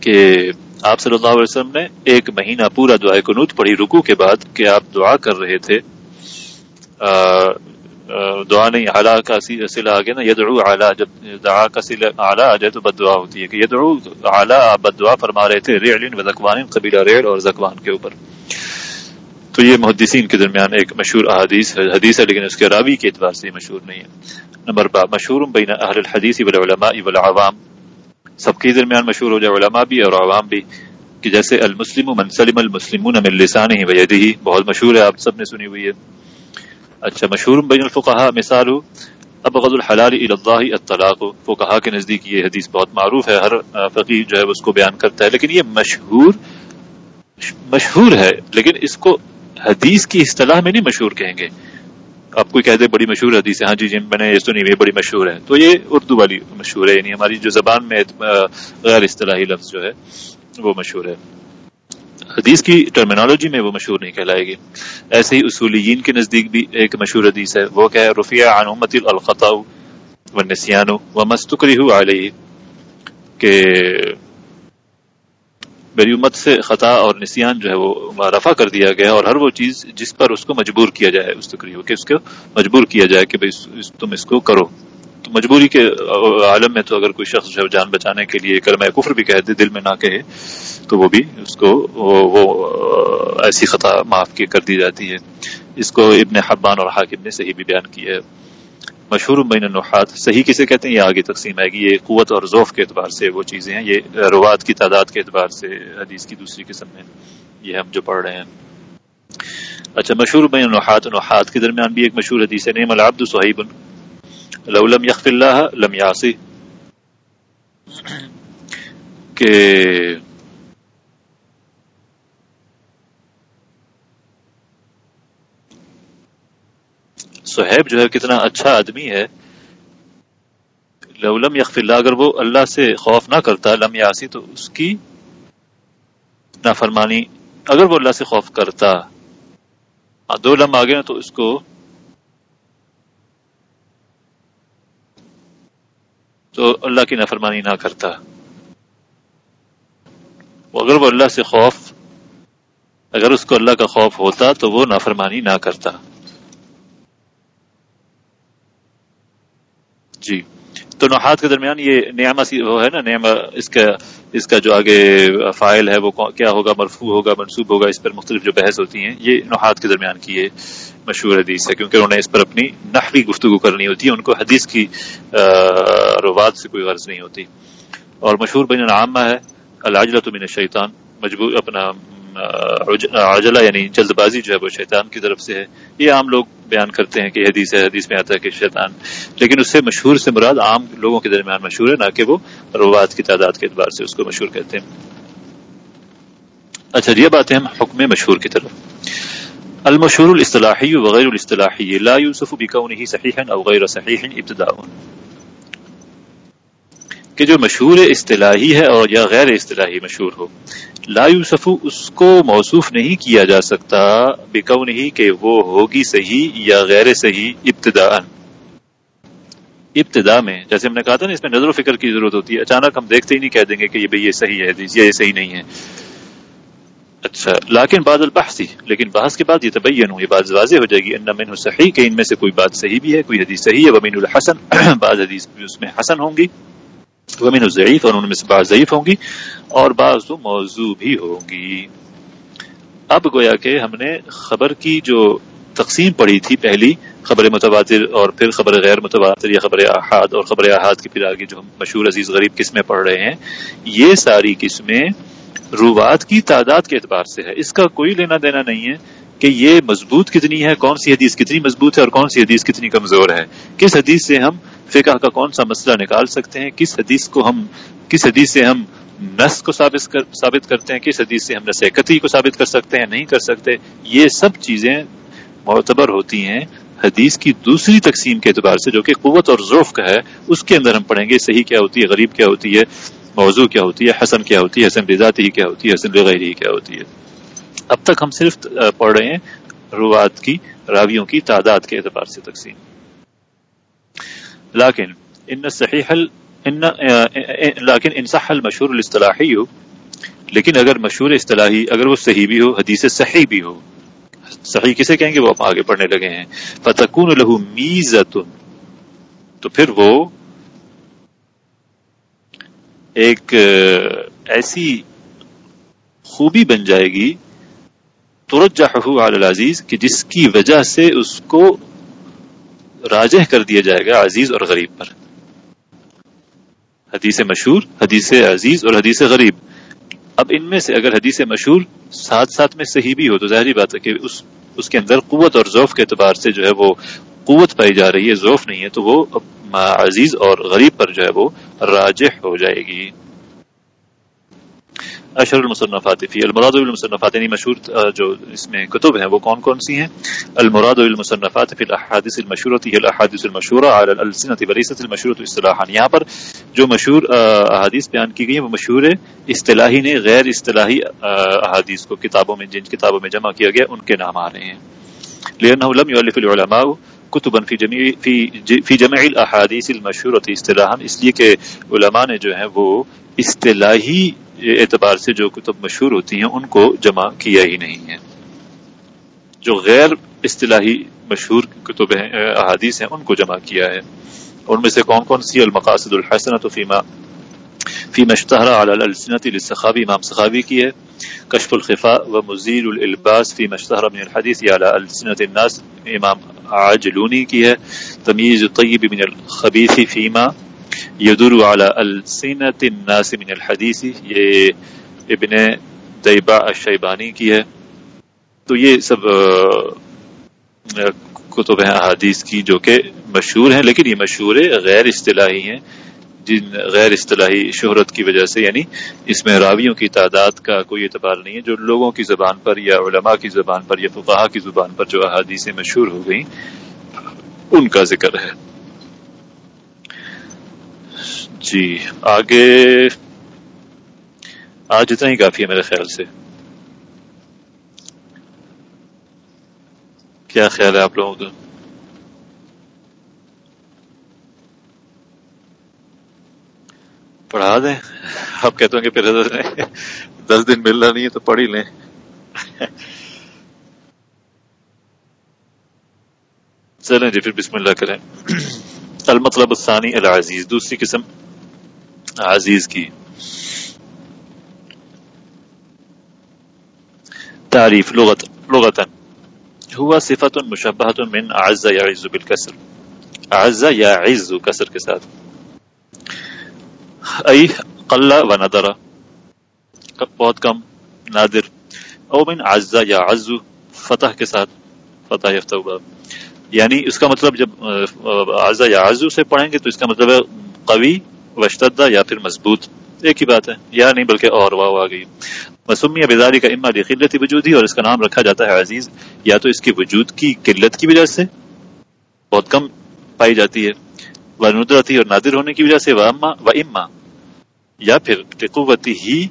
کہ آپ صلی اللہ علیہ وسلم نے ایک مہینہ پورا دعائے قنوت پڑھی، رکوع کے بعد کہ آپ دعا کر رہے تھے۔ دعا نہیں اعلیٰ کا سلا آ گیا نا، یدعو اعلیٰ جب دعا کا سلا اعلیٰ آ جائے تو بد دعا ہوتی ہے کہ یدعو اعلیٰ بد دعا فرما رہے تھے ریڑ و زکوان قبیلہ ریڑ اور زکوان کے اوپر۔ تو یہ محدثین کے درمیان ایک مشہور احادیث حدیث ہے، لیکن اس کے راوی کے اعتبار سے مشہور نہیں ہے۔ نمبر با مشہور بین اہل الحدیث والعلماء والعوام۔ سب کے درمیان مشہور ہو جائے علماء بھی اور عوام بھی، کہ جیسے المسلم من سلم المسلمون من لسانه ويده بہت مشہور ہے، آپ سب نے سنی ہوئی ہے۔ اچھا مشہور بین الفقہ مثال اب غد الحلال اللہ اطلاق فقہا کے نزدیک یہ حدیث بہت معروف ہے، ہر فقیر جو ہے اس کو بیان کرتا ہے، لیکن یہ مشہور مشہور ہے، لیکن اس کو حدیث کی اصطلاح میں نہیں مشہور کہیں گے۔ آپ کوئی کہہ دے بڑی مشہور حدیث ہے ہاں جی جی میں نے یہ سنی ہوئی بڑی مشہور ہے۔ تو یہ اردو والی مشہور ہے یعنی ہماری جو زبان میں غیر اصطلاحی لفظ جو ہے، وہ مشہور ہے۔ حدیث کی ٹرمینالوجی میں وہ مشہور نہیں کہلائے گی۔ ایسے ہی اصولیین کے نزدیک بھی ایک مشہور حدیث ہے۔ وہ کہ رفیع عن امت الخطا و نسیان و مستقری علیہ کہ میری امت سے خطا اور نسیان جو ہے وہ رفع کر دیا گیا اور ہر وہ چیز جس پر اس کو مجبور کیا جائے اس تقریب کہ اس کو مجبور کیا جائے کہ بھائی تم اس کو کرو۔ تو مجبوری کے عالم میں تو اگر کوئی شخص جو جان بچانے کے لیے کلمہ کفر بھی کہہ دے، دل میں نہ کہے، تو وہ بھی اس کو، وہ ایسی خطا معاف کی کر دی جاتی ہے۔ اس کو ابن حبان اور حاکم نے صحیح بھی بیان کی ہے۔ مشہور بین النحات، صحیح کسے کہتے ہیں؟ یہ آگے تقسیم آئے گی۔ یہ قوت اور ذوف کے اعتبار سے وہ چیزیں ہیں۔ یہ روات کی تعداد کے اعتبار سے، حدیث کی دوسری قسم میں یہ ہم جو پڑھ رہے ہیں۔ اچھا مشہور بین النحات، نحات کے درمیان بھی ایک مشہور حدیث ہے نیم العبد صحیب لولم یخف اللہ لم یاسی کہ سہیب جو ہے کتنا اچھا آدمی ہے۔ لولم یخف اللہ اگر وہ اللہ سے خوف نہ کرتا، لم یاسی تو اس کی نافرمانی، اگر وہ اللہ سے خوف کرتا۔ ہاں، دو لم آگے تو اس کو تو اللہ کی نافرمانی نہ کرتا۔ اگر وہ اللہ سے خوف، اگر اس کو اللہ کا خوف ہوتا تو وہ نافرمانی نہ کرتا۔ جی۔ تو نحات کے درمیان یہ نیامہ سی وہ ہے نا نیامہ اس کا اس کا جو آگے فائل ہے، وہ کیا ہوگا؟ مرفوع ہوگا منصوب ہوگا، اس پر مختلف جو بحث ہوتی ہیں، یہ نحات کے درمیان کی یہ مشہور حدیث ہے، کیونکہ انہوں نے اس پر اپنی نحوی گفتگو کرنی ہوتی ہے، ان کو حدیث کی روات سے کوئی غرض نہیں ہوتی۔ اور مشہور بین عامہ ہے، العجلۃ من الشیطان مجبور اپنا عجلہ یعنی جلد بازی جو ہے وہ شیطان کی طرف سے ہے۔ یہ عام لوگ بیان کرتے ہیں کہ حدیث ہے، حدیث میں آتا ہے کہ شیطان لیکن اس سے مشہور سے مراد عام لوگوں کے درمیان مشہور ہے، نہ کہ وہ روات کی تعداد کے اعتبار سے اس کو مشہور کہتے ہیں۔ اچھا جی، یہ باتیں ہم حکم مشہور کی طرف۔ المشہور الاصطلاحی وغیر الاصطلاحی، لا یوسف بکونه صحیحا او غیر صحیح ابتداء کہ جو مشہور اصطلاحی ہے اور یا غیر اصطلاحی مشہور ہو۔ لا یوسف، اس کو موصوف نہیں کیا جا سکتا بکو نہیں کہ وہ ہوگی صحیح یا غیر صحیح ابتدا ابتدا میں، جیسے ہم نے کہا تھا نا، اس میں نظر و فکر کی ضرورت ہوتی ہے۔ اچانک ہم دیکھتے ہی نہیں، کہہ دیں گے کہ یہ بھئی یہ صحیح ہے یا یہ صحیح نہیں ہے۔ اچھا لیکن بعد البحثی لیکن بحث کے بعد یہ تبین ہوں یہ بات واضح ہو جائے گی۔ ان من صحیح، کہ ان میں سے کوئی بات صحیح بھی ہے، کوئی حدیث صحیح ہے۔ ومین الحسن، بعض حدیث بھی اس میں حسن ہوں گی۔ ومین الضعیف اور ان میں سے بعض ضعیف ہوں گی اور بعض تو موضوع بھی ہوں گی۔ اب گویا کہ ہم نے خبر کی جو تقسیم پڑھی تھی پہلی، خبر متواتر اور پھر خبر غیر متواتر یا خبر احاد اور خبر احاد کی پھر آگے جو ہم مشہور عزیز غریب قسمیں پڑھ رہے ہیں، یہ ساری قسمیں روات کی تعداد کے اعتبار سے ہے۔ اس کا کوئی لینا دینا نہیں ہے کہ یہ مضبوط کتنی ہے، کون سی حدیث کتنی مضبوط ہے اور کون سی حدیث کتنی کمزور ہے۔ کس حدیث سے ہم فقہ کا کون سا مسئلہ نکال سکتے ہیں؟ کس حدیث کو ہم کس حدیث سے ہم نس کو ثابت کر ثابت کرتے ہیں؟ کس حدیث سے ہم نسقتی کو ثابت کر سکتے ہیں؟ نہیں کر سکتے۔ یہ سب چیزیں معتبر ہوتی ہیں حدیث کی دوسری تقسیم کے اعتبار سے، جو کہ قوت اور ذوف کا ہے۔ اس کے اندر ہم پڑھیں گے صحیح کیا ہوتی ہے، غریب کیا ہوتی ہے، موضوع کیا ہوتی ہے، حسن کیا ہوتی ہے، حسن رضاتی ہی کیا ہوتی ہے، حسن ہی کیا ہوتی ہے۔ اب تک ہم صرف پڑھ رہے ہیں روات کی، راویوں کی تعداد کے اعتبار سے تقسیم۔ لیکن ان صحیح ان لیکن ان صح المشہور الاصطلاحی ہو لیکن اگر مشہور اصطلاحی، اگر وہ صحیح بھی ہو، حدیث صحیح بھی ہو، صحیح کسے کہیں گے وہ آپ آگے پڑھنے لگے ہیں؟ فتکون لہو میزت تو پھر وہ ایک ایسی خوبی بن جائے گی ترجحہ علی العزیز، کہ جس کی وجہ سے اس کو راجہ کر دیا جائے گا عزیز اور غریب پر۔ حدیث مشہور، حدیث عزیز اور حدیث غریب۔ اب ان میں سے اگر حدیث مشہور ساتھ ساتھ میں صحیح بھی ہو تو ظاہری بات ہے کہ اس اس کے اندر قوت اور ذوف کے اعتبار سے جو ہے وہ قوت پائی جا رہی ہے ذوف نہیں ہے، تو وہ عزیز اور غریب پر جو ہے وہ راجح ہو جائے گی۔ اشر المصنفات فی، المراد المصنفات یعنی مشہور جو اس میں کتب ہیں، وہ کون کون سی ہیں؟ المراد المصنفات فی الاحادث المشہورۃ هي الاحادث المشہورہ علی الالسنۃ وليست المشہورۃ اصطلاحا۔ یہاں پر جو مشہور احادیث بیان کی گئی ہیں، وہ مشہور اصطلاحی نے غیر اصطلاحی احادیث کو کتابوں میں، جن کتابوں میں جمع کیا گیا، ان کے نام آ رہے ہیں۔ لانه لم يؤلف العلماء کتبن فی جمع فی فی جمع الاحادیث المشہورۃ اصطلاحا۔ اس لیے کہ علماء نے جو ہیں، وہ اصطلاحی اعتبار سے جو کتب مشہور ہوتی ہیں، ان کو جمع کیا ہی نہیں ہے۔ جو غیر اصطلاحی مشہور کتب ہیں، احادیث ہیں، ان کو جمع کیا ہے۔ ان میں سے کون کون سی؟ المقاصد الحسنۃ فیما فی مشتہر علی السنت للسخاوی، امام سخاوی کی ہے۔ کشف الخفاء و مزیر الالباس فی مشتہر من الحدیث علی السنت الناس، امام عاجلونی کی ہے۔ تمیز طیب من الخبیث فیما یدر علی الناس من الحدیث یہ ابن دیبا الشیبانی کی ہے. تو یہ سب کتب ہیں احادیث کی جو کہ مشہور ہیں، لیکن یہ مشہور غیر اصطلاحی ہیں، جن غیر اصطلاحی شہرت کی وجہ سے یعنی اس میں راویوں کی تعداد کا کوئی اعتبار نہیں ہے، جو لوگوں کی زبان پر یا علماء کی زبان پر یا فقہ کی زبان پر جو احادیثیں مشہور ہو گئیں، ان کا ذکر ہے۔ جی آگے، آج اتنا ہی کافی ہے میرے خیال سے۔ کیا خیال ہے آپ لوگوں کا؟ پڑھا دیں۔ آپ کہتے ہوں گے پھر دس دن مل رہا نہیں ہے تو پڑھ ہی لیں۔ چلیں جی پھر بسم اللہ کریں۔ المطلب الثانی العزیز، دوسری قسم۔ عزیز کی۔ تعریف لغت لغتا۔ ہوا صفت مشبہت من اعز یعز بالکسر۔ اعز یعز کسر کے ساتھ۔ ای قل و ندر بہت کم۔ نادر۔ او من اعز یا عز فتح کے ساتھ۔ فتح یفتہ یعنی اس کا مطلب جب اعزا یا عزو سے پڑھیں گے تو اس کا مطلب ہے قوی۔ وشتدہ یا پھر مضبوط، ایک ہی بات ہے، یا نہیں بلکہ اور واہ آ گئی۔ مسمی بیداری کا اما قلت وجود ہی اور اس کا نام رکھا جاتا ہے عزیز، یا تو اس کی وجود کی قلت کی وجہ سے بہت کم پائی جاتی ہے وہ ندرتی اور نادر ہونے کی وجہ سے، و اما و اما، یا پھر قوت ہی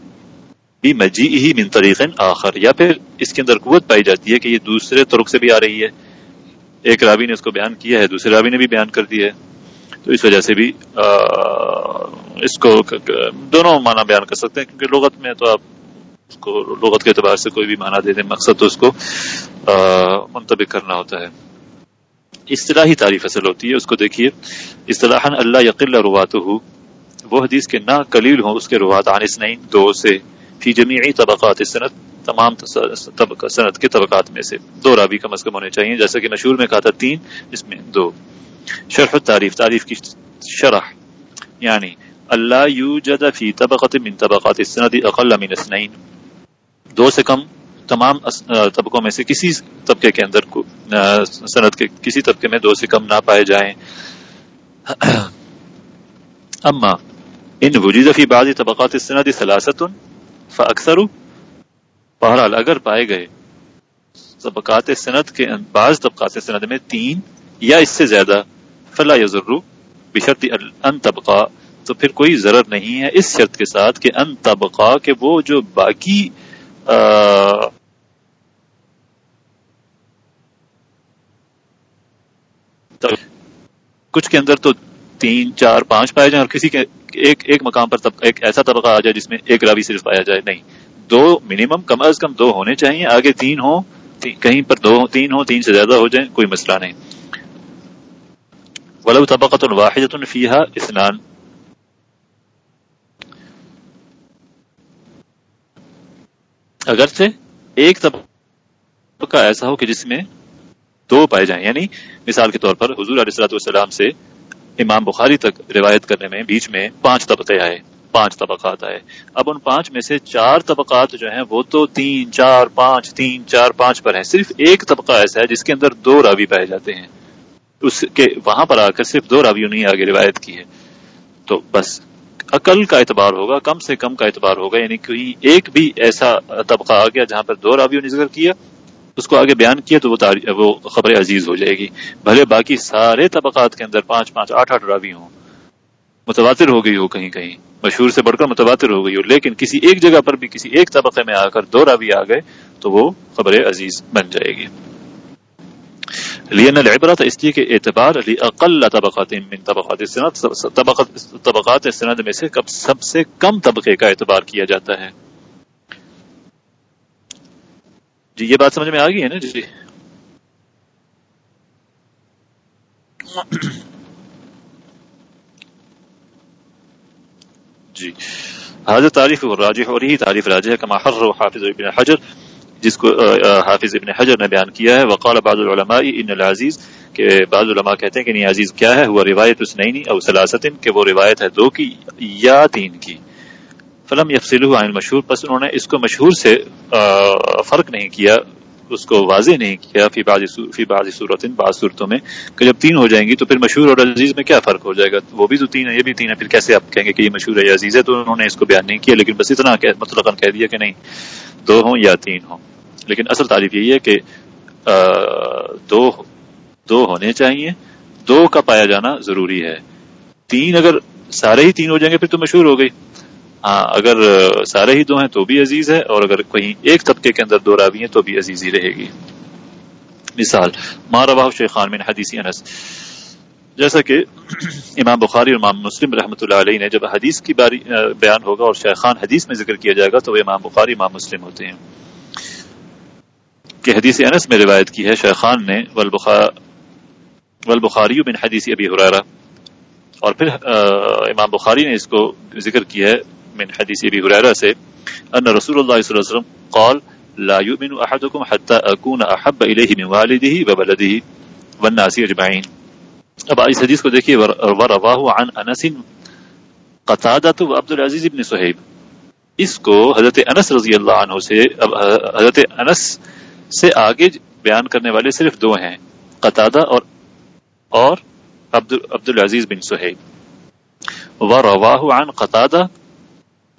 بھی مجی ہی من طریق آخر، یا پھر اس کے اندر قوت پائی جاتی ہے کہ یہ دوسرے طرق سے بھی آ رہی ہے۔ ایک راوی نے اس کو بیان کیا ہے، دوسرے راوی نے بھی بیان کر دیا ہے۔ تو اس وجہ سے بھی اس کو دونوں معنی بیان کر سکتے ہیں، کیونکہ لغت میں تو آپ اس کو، لغت کے اعتبار سے کوئی بھی معنی دے دیں مقصد تو اس کو منتبک کرنا ہوتا ہے۔ اصطلاحی تعریف اصل ہوتی ہے، اس کو دیکھیے۔ اصطلاح اللہ یقل روات ہو وہ حدیث کے نہ کلیل ہوں، اس کے روات عانس نہیں دو سے، فی جمیعی طبقات صنعت تمام صنعت کے طبقات میں سے، دو راوی کم از کم ہونے چاہیے، جیسا کہ مشہور میں کہا تھا تین، اس میں دو۔ شرح تعریف تعریف کی شرح یعنی اللہ یوجد فی طبقت من طبقات السند اقل من اثنین۔ دو سے کم تمام طبقوں میں سے کسی طبقے کے اندر صنعت کے کسی طبقے میں دو سے کم نہ پائے جائیں۔ اما ان وجود فی بعض طبقات السند ثلاثت فاکثر، بہرحال اگر پائے گئے طبقات صنعت کے بعض طبقات صنعت میں تین یا اس سے زیادہ فلا یضر بشرط ان طبقہ تو پھر کوئی ضرر نہیں ہے اس شرط کے ساتھ کہ ان طبقہ کہ وہ جو باقی کچھ کے اندر تو تین، چار، پانچ پائے جائیں اور کسی کے ایک ایک مقام پر ایک ایسا طبقہ آ جائے جس میں ایک راوی صرف پایا جائے۔ نہیں، دو منیمم کم از کم دو ہونے چاہیے۔ آگے تین ہو کہیں پر دو تین ہو تین سے زیادہ ہو جائیں، کوئی مسئلہ نہیں۔ ولو طبقت الواحد فیحا اسنان اگرچہ ایک طبقہ ایسا ہو کہ جس میں دو پائے جائیں یعنی مثال کے طور پر حضور علیہ والسلام سے امام بخاری تک روایت کرنے میں بیچ میں پانچ طبقے آئے، پانچ طبقات آئے۔ اب ان پانچ میں سے چار طبقات جو ہیں، وہ تو تین، چار، پانچ، تین، چار، پانچ پر ہیں۔ صرف ایک طبقہ ایسا ہے جس کے اندر دو راوی پائے جاتے ہیں۔ اس کے وہاں پر آ کر صرف دو راویوں نے آگے روایت کی ہے۔ تو بس عقل کا اعتبار ہوگا، کم سے کم کا اعتبار ہوگا یعنی کوئی ایک بھی ایسا طبقہ آ گیا جہاں پر دو راویوں نے ذکر کیا، اس کو آگے بیان کیا تو وہ وہ خبر عزیز ہو جائے گی۔ بھلے باقی سارے طبقات کے اندر پانچ پانچ آٹھ آٹھ راوی ہوں متواتر ہو گئی ہو کہیں کہیں۔ مشہور سے بڑھ کر متواتر ہو گئی ہو، لیکن کسی ایک جگہ پر بھی کسی ایک طبقے میں آ کر دو راوی آ گئے تو وہ خبر عزیز بن جائے گی۔ لین العبرت اس لیے کہ اعتبار علی اقل طبقات من طبقات طبقات سند میں سے سب سے کم طبقے کا اعتبار کیا جاتا ہے۔ جی یہ بات سمجھ میں آ گئی ہے نا؟ جی۔ جی۔ حاضر تعریف راجح اور یہی تعریف راجح ہے، کما حر حافظ ابن حجر۔ جس کو حافظ ابن حجر نے بیان کیا ہے، وقال بعض العلماء ان العزیز، کہ بعض علماء کہتے ہیں کہ نہیں عزیز کیا ہے، ہوا روایت اس نئی او سلاستن کہ وہ روایت ہے دو کی یا تین کی۔ فلم یفصل عن مشہور پس انہوں نے اس کو مشہور سے فرق نہیں کیا، اس کو واضح نہیں کیا فی بعض فی بعض صورت بعض صورتوں میں، کہ جب تین ہو جائیں گی تو پھر مشہور اور عزیز میں کیا فرق ہو جائے گا؟ وہ بھی تو تین ہے، یہ بھی تین ہے، پھر کیسے آپ کہیں گے کہ یہ مشہور ہے یا عزیز ہے؟ تو انہوں نے اس کو بیان نہیں کیا، لیکن بس اتنا مطلق کہہ دیا کہ نہیں، دو ہوں یا تین ہوں۔ لیکن اصل تعریف یہی ہے کہ دو دو ہونے چاہیے، دو کا پایا جانا ضروری ہے۔ تین اگر سارے ہی تین ہو جائیں گے، پھر تو مشہور ہو گئی۔ ہاں اگر سارے ہی دو ہیں تو بھی عزیز ہے، اور اگر کہیں ایک طبقے کے اندر دو راوی ہیں تو بھی عزیزی رہے گی۔ مثال ماروا شیخان من حدیثی انس۔ جیسا کہ امام بخاری اور امام مسلم رحمۃ اللہ علیہ نے جب حدیث کی باری بیان ہوگا اور شیخان حدیث میں ذکر کیا جائے گا، تو وہ امام بخاری، امام مسلم ہوتے ہیں۔ کہ حدیث انس میں روایت کی ہے شیخان نے والبخاری بن حدیث ابی حرارہ اور پھر امام بخاری نے اس کو ذکر کیا ہے من حدیث ابی حرارہ سے، ان رسول اللہ صلی اللہ علیہ وسلم قال، لا يؤمن احدكم حتى اكون احب اليه من والده وبلده والناس اجمعين اب اس حدیث کو دیکھیے ورواہ عن انس قتادہ و عبد العزیز بن صہیب اس کو حضرت انس رضی اللہ عنہ سے حضرت انس سے آگے بیان کرنے والے صرف دو ہیں، قطادہ اور اور عبد العزیز بن سہیب و رواہ عن قطادہ۔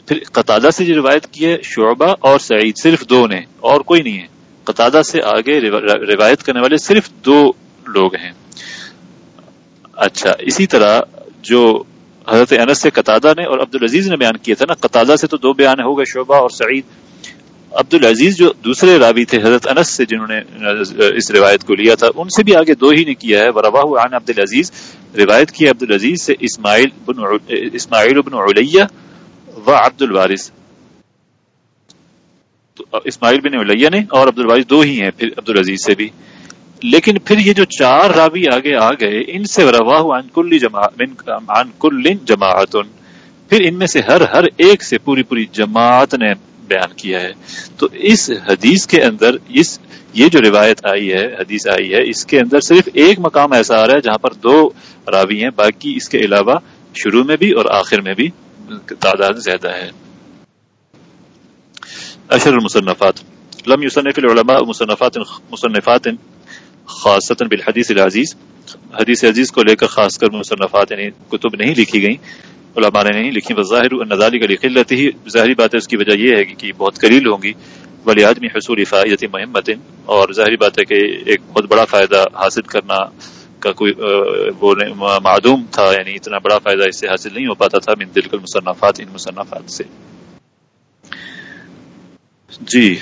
پھر قطادہ سے جو روایت کی ہے، شعبہ اور سعید، صرف دو نے، اور کوئی نہیں ہے۔ قطادہ سے آگے روایت کرنے والے صرف دو لوگ ہیں۔ اچھا اسی طرح جو حضرت انس سے قطادہ نے اور عبد العزیز نے بیان کیا تھا نا، قطادہ سے تو دو بیان ہو گئے، شعبہ اور سعید۔ عبد العزیز جو دوسرے راوی تھے، حضرت انس سے جنہوں نے اس روایت کو لیا تھا، ان سے بھی آگے دو ہی نے کیا ہے۔ ورواہ عن عبد العزیز روایت کی عبد العزیز سے اسماعیل بن اسماعیل بن علیہ و عبد الوارث اسماعیل بن علیہ نے اور عبد الوارث دو ہی ہیں، پھر عبد العزیز سے بھی۔ لیکن پھر یہ جو چار راوی آگے آ گئے، ان سے رواہ کل جماعت پھر ان میں سے ہر ہر ایک سے پوری پوری جماعت نے بیان کیا ہے۔ تو اس حدیث کے اندر اس یہ جو روایت آئی ہے، حدیث آئی ہے، اس کے اندر صرف ایک مقام ایسا آ رہا ہے جہاں پر دو راوی ہیں، باقی اس کے علاوہ شروع میں بھی اور آخر میں بھی تعداد زیادہ ہے۔ اشر المصنفات۔ لم يصنف العلماء مصنفات مصنفات خاصتا بالحدیث العزیز۔ حدیث عزیز کو لے کر خاص کر مصنفات یعنی کتب نہیں لکھی گئیں۔ علماء نے نہیں لکھی بظاہر النظالی کا قلت ہی ظاہری بات ہے اس کی وجہ یہ ہے کہ بہت قلیل ہوں گی۔ ولی آدمی حصول فائدت محمد اور ظاہری بات ہے کہ ایک بہت بڑا فائدہ حاصل کرنا کا کوئی وہ معدوم تھا یعنی اتنا بڑا فائدہ اس سے حاصل نہیں ہو پاتا تھا من دل مصنفات ان مصنفات سے۔ جی۔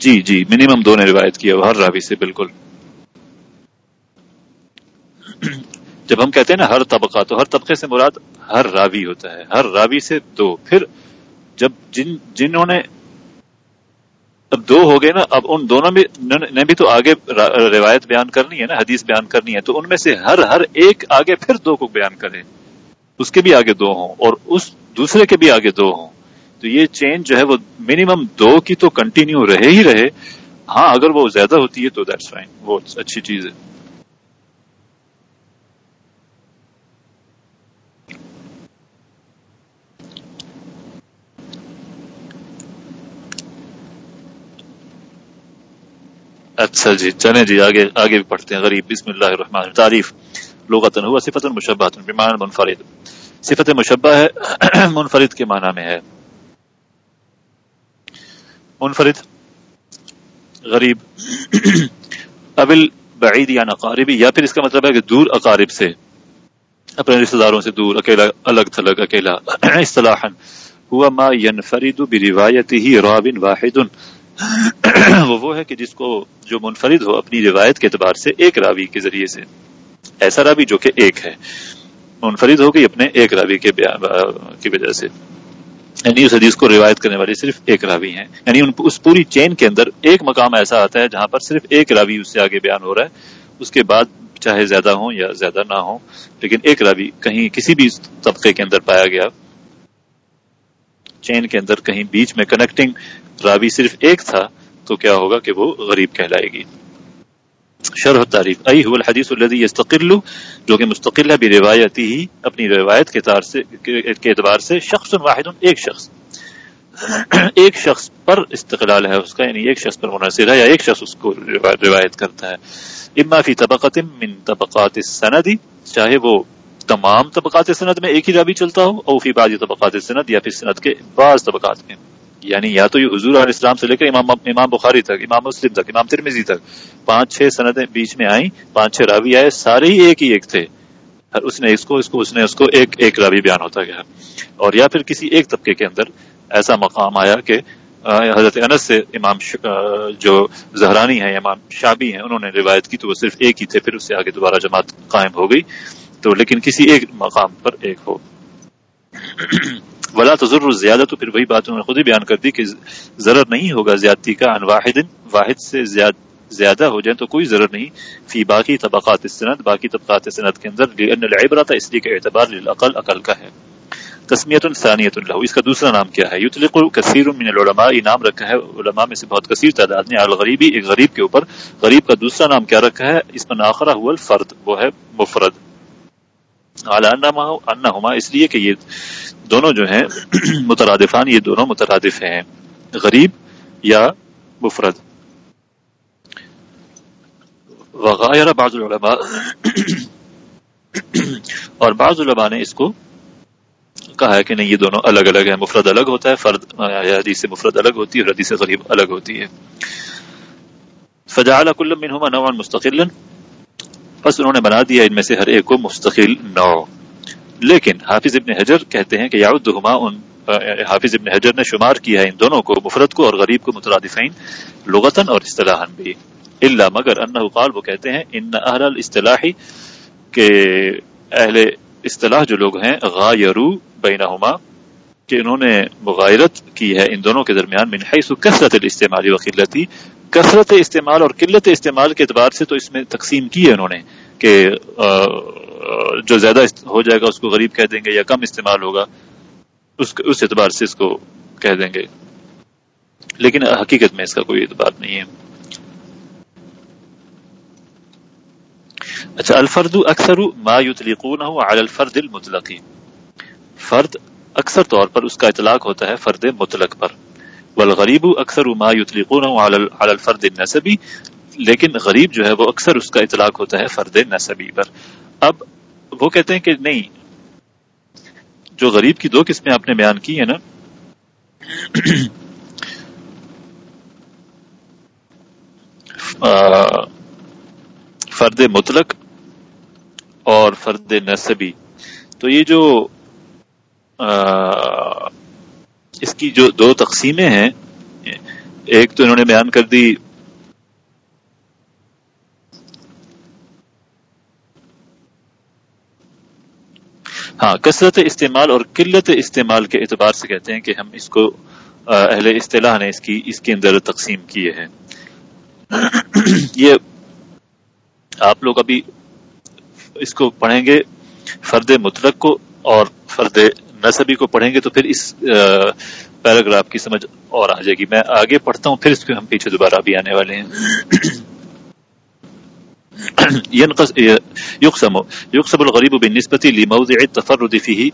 جی جی منیمم دو نے روایت کیا ہر راوی سے بالکل۔ جب ہم کہتے ہیں نا ہر طبقہ، تو ہر طبقے سے مراد ہر راوی ہوتا ہے، ہر راوی سے دو۔ پھر جب جن، جنہوں نے اب دو ہو گئے نا، اب ان دونوں میں نے بھی تو آگے روایت بیان کرنی ہے نا، حدیث بیان کرنی ہے، تو ان میں سے ہر ہر ایک آگے پھر دو کو بیان کرے۔ اس کے بھی آگے دو ہوں اور اس دوسرے کے بھی آگے دو ہوں۔ تو یہ چینج جو ہے وہ منیمم دو کی تو کنٹینیو رہے ہی رہے۔ ہاں اگر وہ زیادہ ہوتی ہے تو دیٹس فائن وہ اچھی چیز ہے۔ اچھا جی چلیں جی آگے آگے بھی پڑھتے ہیں۔ غریب، بسم اللہ الرحمن تعریف لغتن ہوا صفت المشبہ منفرد۔ صفت مشبہ ہے، منفرد کے معنی میں ہے۔ منفرد، غریب، ابل، بعید یعنی یا نقاربی یا پھر اس کا مطلب ہے کہ دور اقارب سے۔ اپنے رشتے داروں سے دور، اکیلا، الگ تھلگ، اکیلا۔ اصطلاح ہوا ما ینفرد بروایت ہی رابن واحد۔ وہ وہ ہے کہ جس کو جو منفرد ہو اپنی روایت کے اعتبار سے ایک راوی کے ذریعے سے۔ ایسا راوی جو کہ ایک ہے۔ منفرد ہو گئی اپنے ایک راوی کے کی وجہ سے۔ یعنی اس حدیث کو روایت کرنے والے صرف ایک راوی ہیں۔ یعنی اس پوری چین کے اندر ایک مقام ایسا آتا ہے جہاں پر صرف ایک راوی اس سے آگے بیان ہو رہا ہے۔ اس کے بعد چاہے زیادہ ہوں یا زیادہ نہ ہوں، لیکن ایک راوی کہیں کسی بھی طبقے کے اندر پایا گیا۔ چین کے اندر کہیں بیچ میں کنیکٹنگ راوی صرف ایک تھا، تو کیا ہوگا کہ وہ غریب کہلائے گی۔ شرح تعریف ای هو الحدیث الذي يستقل جو کہ مستقل ہے، بروایتی ہی، اپنی روایت کے تار سے، کے اعتبار سے شخص واحد، ایک شخص۔ ایک شخص پر استقلال ہے اس کا یعنی ایک شخص پر منحصر ہے، یا ایک شخص اس کو روایت کرتا ہے۔ اما فی طبقات من طبقات السند، چاہے وہ تمام طبقات سند میں ایک ہی رابی چلتا ہو او فی بعض طبقات سند یا پھر سند کے بعض طبقات میں۔ یعنی یا تو یہ حضور علیہ السلام سے لے کر امام امام بخاری تک، امام مسلم تک، امام ترمیزی تک پانچ چھ سندیں بیچ میں آئیں، پانچ چھ راوی آئے، سارے ہی ایک ہی ایک تھے۔ اس نے اس کو اس کو، اس نے اس کو ایک ایک راوی بیان ہوتا گیا۔ اور یا پھر کسی ایک طبقے کے اندر ایسا مقام آیا کہ حضرت انس سے امام جو زہرانی ہے امام شابی ہیں، انہوں نے روایت کی تو وہ صرف ایک ہی تھے، پھر اس سے آگے دوبارہ جماعت قائم ہو گئی۔ تو لیکن کسی ایک مقام پر ایک ہو۔ ولا تضر زیادہ تو پھر وہی بات انہوں نے خود ہی بیان کر دی کہ ضرر نہیں ہوگا زیادتی کا، ان واحد واحد سے زیاد، زیادہ ہو جائیں تو کوئی ضرر نہیں۔ فی باقی طبقات سند باقی طبقات سند کے اندر، لأن العبرت اس لیے کہ اعتبار للعقل عقل کا ہے۔ تسمیت ثانیت اللہ اس کا دوسرا نام کیا ہے؟ یطلق کثیر من العلماء نام رکھا ہے۔ علماء میں سے بہت کثیر تعداد نے، الغریبی، ایک غریب کے اوپر۔ غریب کا دوسرا نام کیا رکھا ہے؟ اس میں ناخرہ، ہوا الفرد، وہ ہے مفرد۔ ہما اس لیے کہ یہ دونوں جو ہیں، مترادفان، یہ دونوں مترادف ہیں، غریب یا مفرد. وغیر بعض العلماء اور بعض علماء نے اس کو کہا ہے کہ نہیں، یہ دونوں الگ الگ ہیں، مفرد الگ ہوتا ہے، فرد حدیث سے مفرد الگ ہوتی ہے، اور حدیث غریب الگ ہوتی ہے. فجعل كل منهما نوعا مستقلا بس انہوں نے بنا دیا ان میں سے ہر ایک کو مستقل نو۔ لیکن حافظ ابن حجر کہتے ہیں کہ یادما ان حافظ ابن حجر نے شمار کیا ہے ان دونوں کو، مفرد کو اور غریب کو مترادفین لغتن اور اصطلاح بھی۔ اللہ مگر ان قال، وہ کہتے ہیں، ان اہل الاصطلاحی کہ اہل اصطلاح جو لوگ ہیں، غایرو بینہما، کہ انہوں نے مغایرت کی ہے ان دونوں کے درمیان، من حیث کثرت الاستعمال و قلتی کثرت استعمال اور قلت استعمال کے اعتبار سے تو اس میں تقسیم کی ہے انہوں نے کہ جو زیادہ ہو جائے گا اس کو غریب کہہ دیں گے یا کم استعمال ہوگا، اس اس اعتبار سے اس کو کہہ دیں گے۔ لیکن حقیقت میں اس کا کوئی اعتبار نہیں ہے۔ اچھا الفرد اکثر ما یطلقونه على الفرد المطلق فرد اکثر طور پر اس کا اطلاق ہوتا ہے فرد مطلق پر۔ والغریب اکثر ما یطلقونه على الفرد النسبی لیکن غریب جو ہے وہ اکثر اس کا اطلاق ہوتا ہے فرد نسبی پر. اب وہ کہتے ہیں کہ نہیں، جو غریب کی دو قسمیں آپ نے بیان کی ہیں نا فرد مطلق اور فرد نصبی تو یہ جو اس کی جو دو تقسیمیں ہیں، ایک تو انہوں نے بیان کر دی ہاں کثرت استعمال اور قلت استعمال کے اعتبار سے کہتے ہیں کہ ہم اس کو اہل اصطلاح نے اس کی، اس کے اندر تقسیم کیے ہیں۔ یہ آپ لوگ ابھی اس کو پڑھیں گے، فرد مطلق کو اور فرد نصبی کو پڑھیں گے تو پھر اس پیراگراف کی سمجھ اور آ جائے گی۔ میں آگے پڑھتا ہوں، پھر اس کو ہم پیچھے دوبارہ بھی آنے والے ہیں۔ يقسم يقسم الغريب بالنسبة لموضع التفرد فيه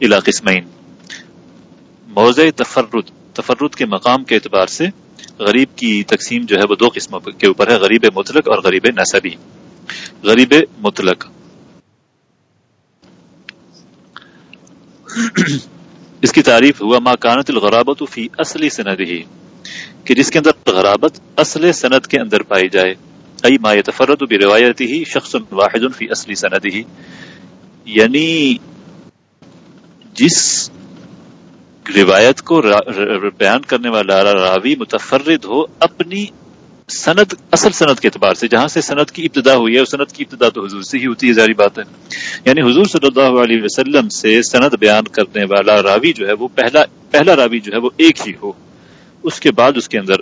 الى قسمين موضع تفرد تفرد کے مقام کے اعتبار سے غریب کی تقسیم جو ہے وہ دو قسموں کے اوپر ہے، غریب مطلق اور غریب نصبی غریب مطلق۔ اس کی تعریف ہوا ما کانت الغرابت فی اصلی سند ہی کہ جس کے اندر غرابت اصل سند کے اندر پائی جائے۔ ای ما يتفرد بروایته شخص واحد فی اصلی سند ہی یعنی جس روایت کو بیان کرنے والا راوی متفرد ہو، اپنی سند، اصل سند کے اعتبار سے، جہاں سے سند کی ابتدا ہوئی ہے اس سند کی ابتدا تو حضور سے ہی ہوتی ہے، ظاہری بات ہے۔ یعنی حضور صلی اللہ علیہ وسلم سے سند بیان کرنے والا راوی جو ہے، وہ پہلا پہلا راوی جو ہے، وہ ایک ہی ہو۔ اس کے بعد اس کے اندر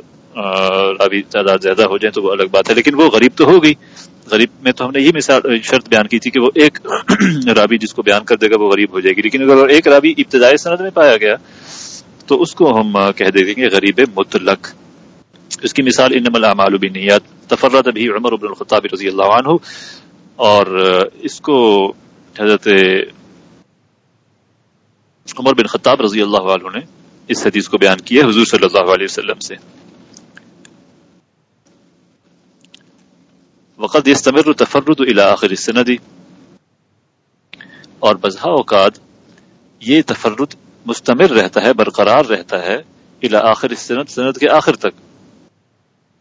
راوی تعداد زیادہ ہو جائیں تو وہ الگ بات ہے، لیکن وہ غریب تو ہو گئی غریب میں تو ہم نے یہ مثال، شرط بیان کی تھی کہ وہ ایک رابی جس کو بیان کر دے گا، وہ غریب ہو جائے گی۔ لیکن اگر ایک رابی ابتدائی سند میں پایا گیا، تو اس کو ہم کہہ دیں گے غریب مطلق۔ اس کی مثال انم العمال بنیات تفرد بھی عمر بن الخطاب رضی اللہ عنہ، اور اس کو حضرت عمر بن خطاب رضی اللہ عنہ نے اس حدیث کو بیان کیا حضور صلی اللہ علیہ وسلم سے۔ وقت يستمر تفرد الى آخر السند، اور بزہ اوقات یہ تفرد مستمر رہتا ہے، برقرار رہتا ہے الى آخر السند، سند کے آخر تک۔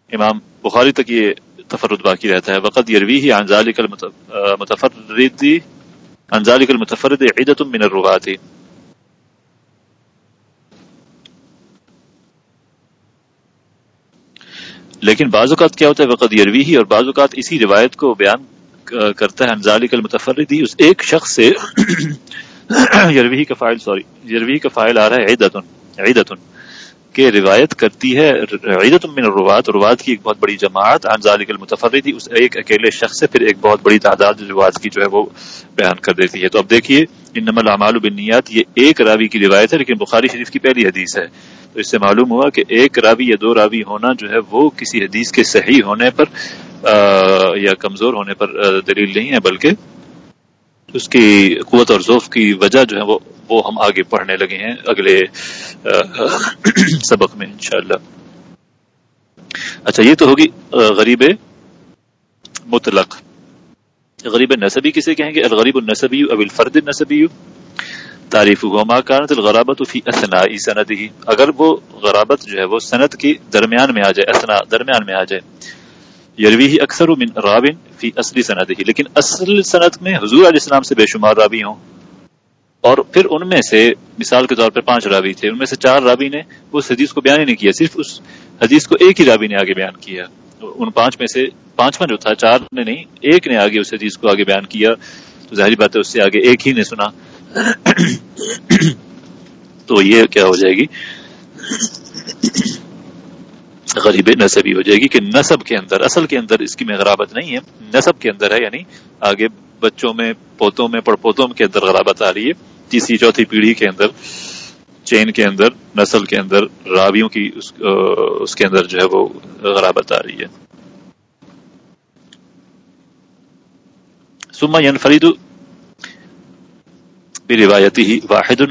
امام بخاری تک یہ تفرد باقی رہتا ہے. وقت یروی ہی انزالک المتفرد انزالک المتفرد عیدت من الروات لیکن بعض اوقات کیا ہوتا ہے؟ وقت یروی ہی اور بعض اوقات اسی روایت کو بیان کرتا ہے انزالی کل متفردی اس ایک شخص سے یروی کا فائل، سوری یروی کا فائل آ رہا ہے عیدتن عیدتن کہ روایت کرتی ہے عیدت من الروات روات کی ایک بہت بڑی جماعت انزالی کل متفردی اس ایک اکیلے شخص سے پھر ایک بہت بڑی تعداد روات کی جو ہے وہ بیان کر دیتی ہے۔ تو اب دیکھیے، انما الاعمال بالنیات، یہ ایک راوی کی روایت ہے، لیکن بخاری شریف کی پہلی حدیث ہے۔ تو اس سے معلوم ہوا کہ ایک راوی یا دو راوی ہونا جو ہے وہ کسی حدیث کے صحیح ہونے پر یا کمزور ہونے پر دلیل نہیں ہے، بلکہ اس کی قوت اور ذوف کی وجہ جو ہے وہ وہ ہم آگے پڑھنے لگے ہیں اگلے سبق میں، انشاءاللہ۔ اچھا یہ تو ہوگی غریب مطلق۔ غریب نصبی کسے کہیں گے؟ الغریب النصبی اب الفرد النصبی تعریف ہوا، ما کانت الغرابت فی اسنا سند ہی اگر وہ غرابت جو ہے وہ سند کی درمیان میں آ جائے اسنا درمیان میں آ جائے یروی ہی اکثر من رابن فی اصلی صنعت ہی، لیکن اصل صنعت میں حضور علیہ السلام سے بے شمار رابی ہوں۔ اور پھر ان میں سے مثال کے طور پر پانچ رابی تھے، ان میں سے چار رابی نے اس حدیث کو بیان ہی نہیں کیا، صرف اس حدیث کو ایک ہی رابی نے آگے بیان کیا۔ ان پانچ میں سے پانچواں جو تھا، چار نے نہیں، ایک نے آگے اس حدیث کو آگے بیان کیا۔ تو ظاہری بات ہے، اس سے آگے ایک ہی نے سنا۔ تو یہ کیا ہو جائے گی؟ غریب نصبی ہو جائے گی کہ نصب کے اندر اصل کے اندر اس کی میں غرابت نہیں ہے نصب کے اندر ہے یعنی آگے بچوں میں پوتوں میں پڑ پوتوں کے اندر غرابت آ رہی ہے تیسری چوتھی پیڑھی کے اندر چین کے اندر نسل کے اندر راویوں کی اس, اس کے اندر جو ہے وہ غرابت آ رہی ہے۔ سما فرید روایتی ہی واحد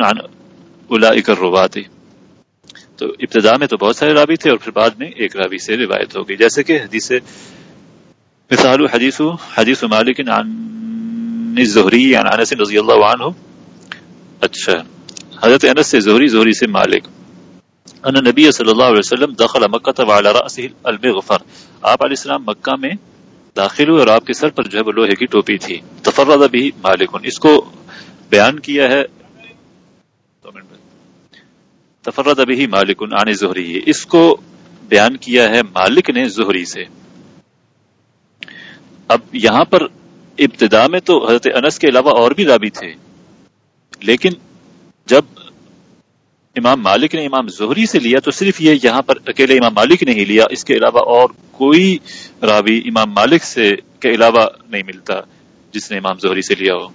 الروات تو ابتدا میں تو بہت سارے رابی تھے اور پھر بعد میں ایک رابی سے روایت ہو گئی۔ جیسے کہ حدیث مثال حدیث حدیث مالک عن زہری عن انس رضی اللہ عنہ۔ اچھا۔ حضرت انس سے زہری زہری سے مالک۔ ان نبی صلی اللہ علیہ وسلم دخل مکہ وعلى رأسه المغفر۔ آپ علیہ السلام مکہ میں داخل ہوئے اور آپ کے سر پر جو ہے وہ لوہے کی ٹوپی تھی۔ تفرد بھی مالک۔ اس کو بیان کیا ہے تفرد ابھی مالک عن زہری۔ اس کو بیان کیا ہے مالک نے زہری سے۔ اب یہاں پر ابتدا میں تو حضرت انس کے علاوہ اور بھی رابی تھے۔ لیکن جب امام مالک نے امام زہری سے لیا تو صرف یہ یہاں پر اکیلے امام مالک نے ہی لیا، اس کے علاوہ اور کوئی راوی امام مالک سے کے علاوہ نہیں ملتا جس نے امام زہری سے لیا ہو۔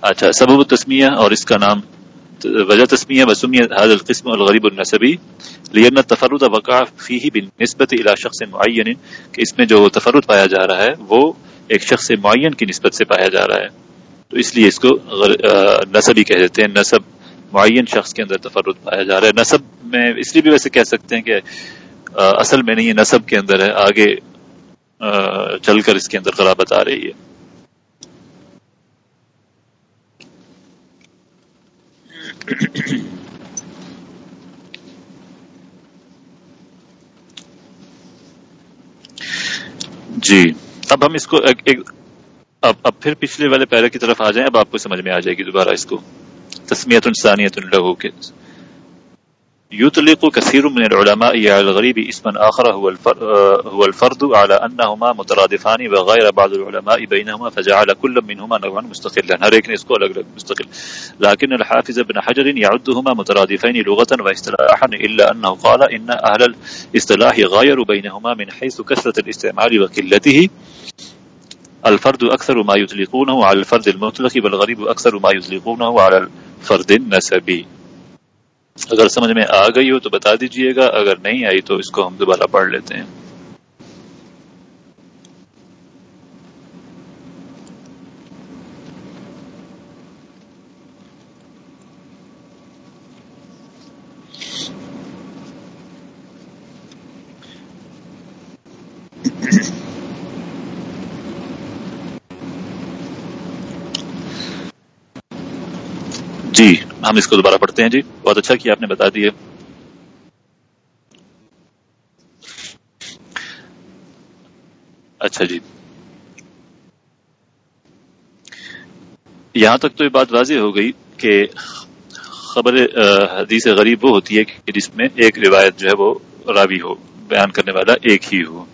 اچھا سبب تسمیہ اور اس کا نام وجہ تسمیہ وسمیہ حاضر القسم الغریب النصبی لینا تفرد وقع فی بنسبت الى شخص معین، کہ اس میں جو تفرد پایا جا رہا ہے، وہ ایک شخص معین کی نسبت سے پایا جا رہا ہے۔ تو اس لیے اس کو نصبی کہہ دیتے ہیں۔ نصب معین شخص کے اندر تفرد پایا جا رہا ہے۔ نصب میں اس لیے بھی ویسے کہہ سکتے ہیں کہ اصل میں نہیں نصب کے اندر ہے، آگے چل کر اس کے اندر خرابت آ رہی ہے۔ جی اب ہم اس کو ایک اب اب پھر پچھلے والے پیرا کی طرف آ جائیں، اب آپ کو سمجھ میں آ جائے گی دوبارہ اس کو۔ تسمیت انسانیت اللہ کے يطلق كثير من العلماء على الغريب اسما آخر هو هو الفرد على أنهما مترادفان وغير بعض العلماء بينهما فجعل كل منهما نوعا مستقلا. الگ مستقل. لكن الحافظ ابن حجر يعدهما مترادفين لغة واصطلاحا إلا أنه قال إن أهل الاصطلاح غيروا بينهما من حيث كثرة الاستعمال وقلته. الفرد أكثر ما يطلقونه على الفرد المطلق والغريب أكثر ما يطلقونه على الفرد النسبي. اگر سمجھ میں آ گئی ہو تو بتا دیجیے گا، اگر نہیں آئی تو اس کو ہم دوبارہ پڑھ لیتے ہیں۔ جی ہم اس کو دوبارہ پڑھتے ہیں جی۔ بہت اچھا کیا آپ نے بتا دیے اچھا جی۔ یہاں تک تو یہ بات واضح ہو گئی کہ خبر حدیث غریب وہ ہوتی ہے کہ جس میں ایک روایت جو ہے وہ راوی ہو، بیان کرنے والا ایک ہی ہو۔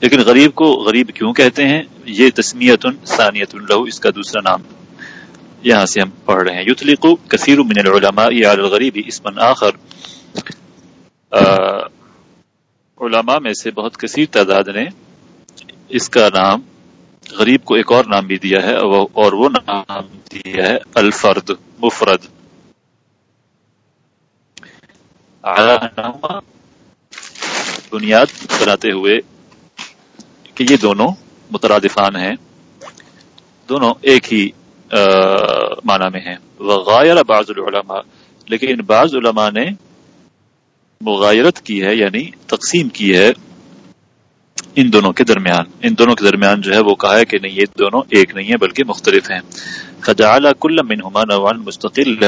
لیکن غریب کو غریب کیوں کہتے ہیں؟ یہ تسمیت ثانیت اللہ اس کا دوسرا نام۔ یہاں سے ہم پڑھ رہے ہیں۔ یتلق کثیر من العلماء علی الغریب اسم آخر۔ علماء میں سے بہت کثیر تعداد نے اس کا نام، غریب کو ایک اور نام بھی دیا ہے، اور وہ نام دیا ہے الفرد، مفرد۔ بنیاد بناتے ہوئے کہ یہ دونوں مترادفان ہیں۔ دونوں ایک ہی معنی میں ہیں وغیر بعض العلماء، لیکن بعض علماء نے مغایرت کی ہے یعنی تقسیم کی ہے ان دونوں کے درمیان۔ ان دونوں کے درمیان جو ہے وہ کہا ہے کہ نہیں، یہ دونوں ایک نہیں ہے بلکہ مختلف ہیں۔ خجال کل منہما نوان مستقل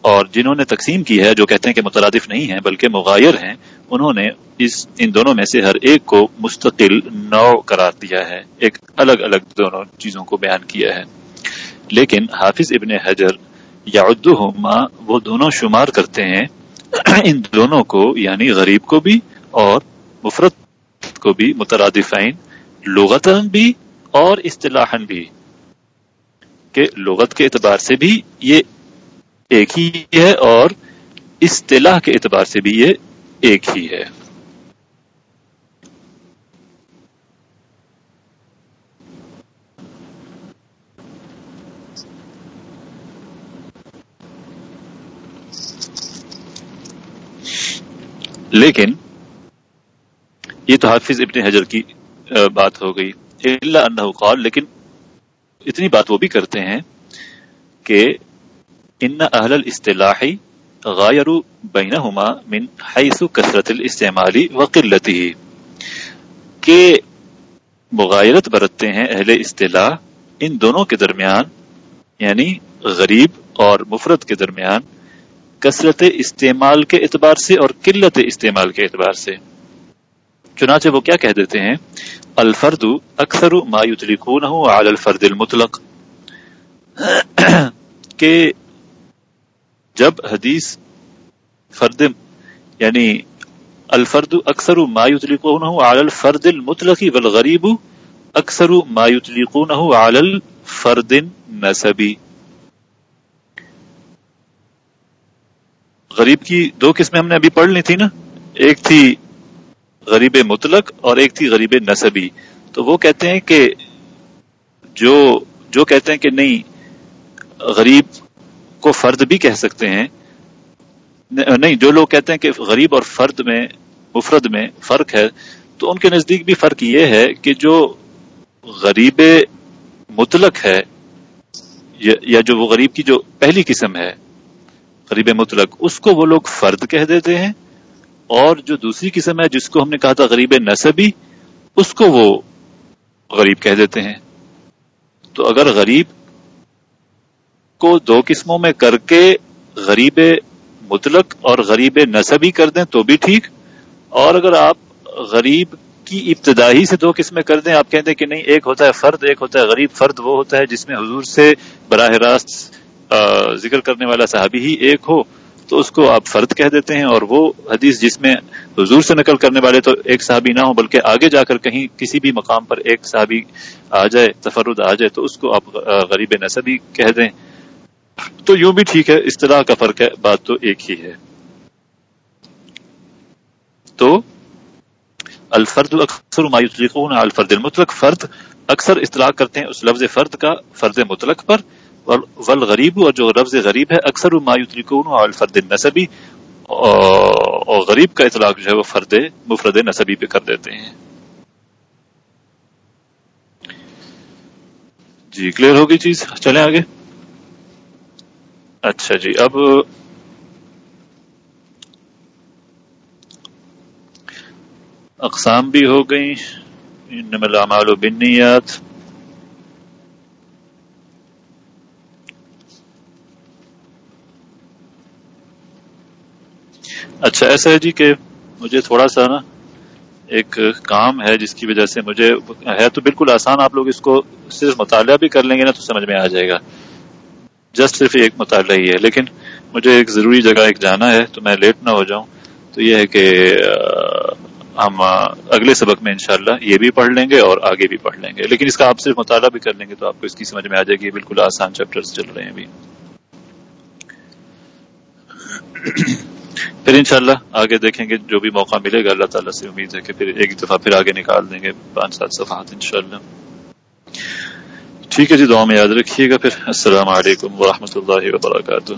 اور جنہوں نے تقسیم کی ہے، جو کہتے ہیں کہ مترادف نہیں ہیں، بلکہ مغایر ہیں، انہوں نے اس، ان دونوں میں سے ہر ایک کو مستقل نو قرار دیا ہے۔ ایک الگ الگ دونوں چیزوں کو بیان کیا ہے۔ لیکن حافظ ابن حجر یا وہ دونوں شمار کرتے ہیں ان دونوں کو یعنی غریب کو بھی اور مفرت کو بھی، مترادفین، لغتاً بھی اور اصطلاح بھی، کہ لغت کے اعتبار سے بھی یہ ایک ہی ہے اور اصطلاح کے اعتبار سے بھی یہ ایک ہی ہے۔ لیکن یہ تو حافظ ابن حجر کی بات ہو گئی۔ اللہ انہ قال، لیکن اتنی بات وہ بھی کرتے ہیں کہ ان اہل الاصطلاحی غیر بینہما من حیث کثرت الاستعمالی و قلتی۔ کہ مغایرت برتتے ہیں اہل اصطلاح ان دونوں کے درمیان یعنی غریب اور مفرد کے درمیان کثرت استعمال کے اعتبار سے اور قلت استعمال کے اعتبار سے۔ چنانچہ وہ کیا کہہ دیتے ہیں؟ الفرد اکثر ما یتلقونہ علی الفرد المطلق۔ کہ جب حدیث فرد یعنی الفرد اکثر ما یتلقونہ علی الفرد المطلق والغریب اکثر ما یتلقونہ علی الفرد النسبی۔ غریب کی دو قسمیں ہم نے ابھی پڑھ لی تھی نا، ایک تھی غریب مطلق اور ایک تھی غریب نصبی تو وہ کہتے ہیں کہ جو جو کہتے ہیں کہ نہیں، غریب کو فرد بھی کہہ سکتے ہیں۔ نہیں، جو لوگ کہتے ہیں کہ غریب اور فرد میں، مفرد میں فرق ہے، تو ان کے نزدیک بھی فرق یہ ہے کہ جو غریب مطلق ہے یا جو وہ غریب کی جو پہلی قسم ہے غریب مطلق، اس کو وہ لوگ فرد کہہ دیتے ہیں، اور جو دوسری قسم ہے جس کو ہم نے کہا تھا غریب نصبی اس کو وہ غریب کہہ دیتے ہیں۔ تو اگر غریب کو دو قسموں میں کر کے غریب مطلق اور غریب نصبی کر دیں تو بھی ٹھیک، اور اگر آپ غریب کی ابتدائی سے دو قسمیں کر دیں، آپ کہتے ہیں کہ نہیں، ایک ہوتا ہے فرد، ایک ہوتا ہے غریب، فرد وہ ہوتا ہے جس میں حضور سے براہ راست ذکر کرنے والا صحابی ہی ایک ہو، تو اس کو آپ فرد کہہ دیتے ہیں اور وہ حدیث جس میں حضور سے نقل کرنے والے تو ایک صحابی نہ ہو بلکہ آگے جا کر کہیں کسی بھی مقام پر ایک صحابی آ جائے، تفرد آ جائے، تو اس کو آپ غریب نصبی کہہ دیں۔ تو یوں بھی ٹھیک ہے اس طرح کا فرق ہے، بات تو ایک ہی ہے۔ تو الفرد اکثر الفرد المطلق، فرد اکثر اطلاع کرتے ہیں اس لفظ فرد کا، فرد مطلق پر۔ والغریب اور جو لفظ غریب ہے، اکثر مایوتریکون اور الفرد نصبی اور غریب کا اطلاق جو ہے وہ فرد مفرد نصبی پہ کر دیتے ہیں۔ جی کلیئر ہوگی چیز؟ چلیں آگے۔ اچھا جی اب اقسام بھی ہو گئی انما الاعمال بالنیات۔ اچھا ایسا ہے جی کہ مجھے تھوڑا سا نا ایک کام ہے جس کی وجہ سے مجھے ہے تو بالکل آسان، آپ لوگ اس کو صرف مطالعہ بھی کر لیں گے نا تو سمجھ میں آ جائے گا۔ جسٹ صرف ایک مطالعہ ہی ہے، لیکن مجھے ایک ضروری جگہ ایک جانا ہے تو میں لیٹ نہ ہو جاؤں۔ تو یہ ہے کہ ہم اگلے سبق میں انشاءاللہ یہ بھی پڑھ لیں گے اور آگے بھی پڑھ لیں گے۔ لیکن اس کا آپ صرف مطالعہ بھی کر لیں گے تو آپ کو اس کی سمجھ میں آ جائے گی۔ بالکل آسان چیپٹر چل رہے ہیں ابھی۔ پھر انشاءاللہ آگے دیکھیں گے جو بھی موقع ملے گا، اللہ تعالیٰ سے امید ہے کہ پھر ایک دفعہ پھر آگے نکال دیں گے پانچ سات صفحات انشاءاللہ۔ ٹھیک ہے جی دعا میں یاد رکھیے گا پھر۔ السلام علیکم ورحمۃ اللہ وبرکاتہ۔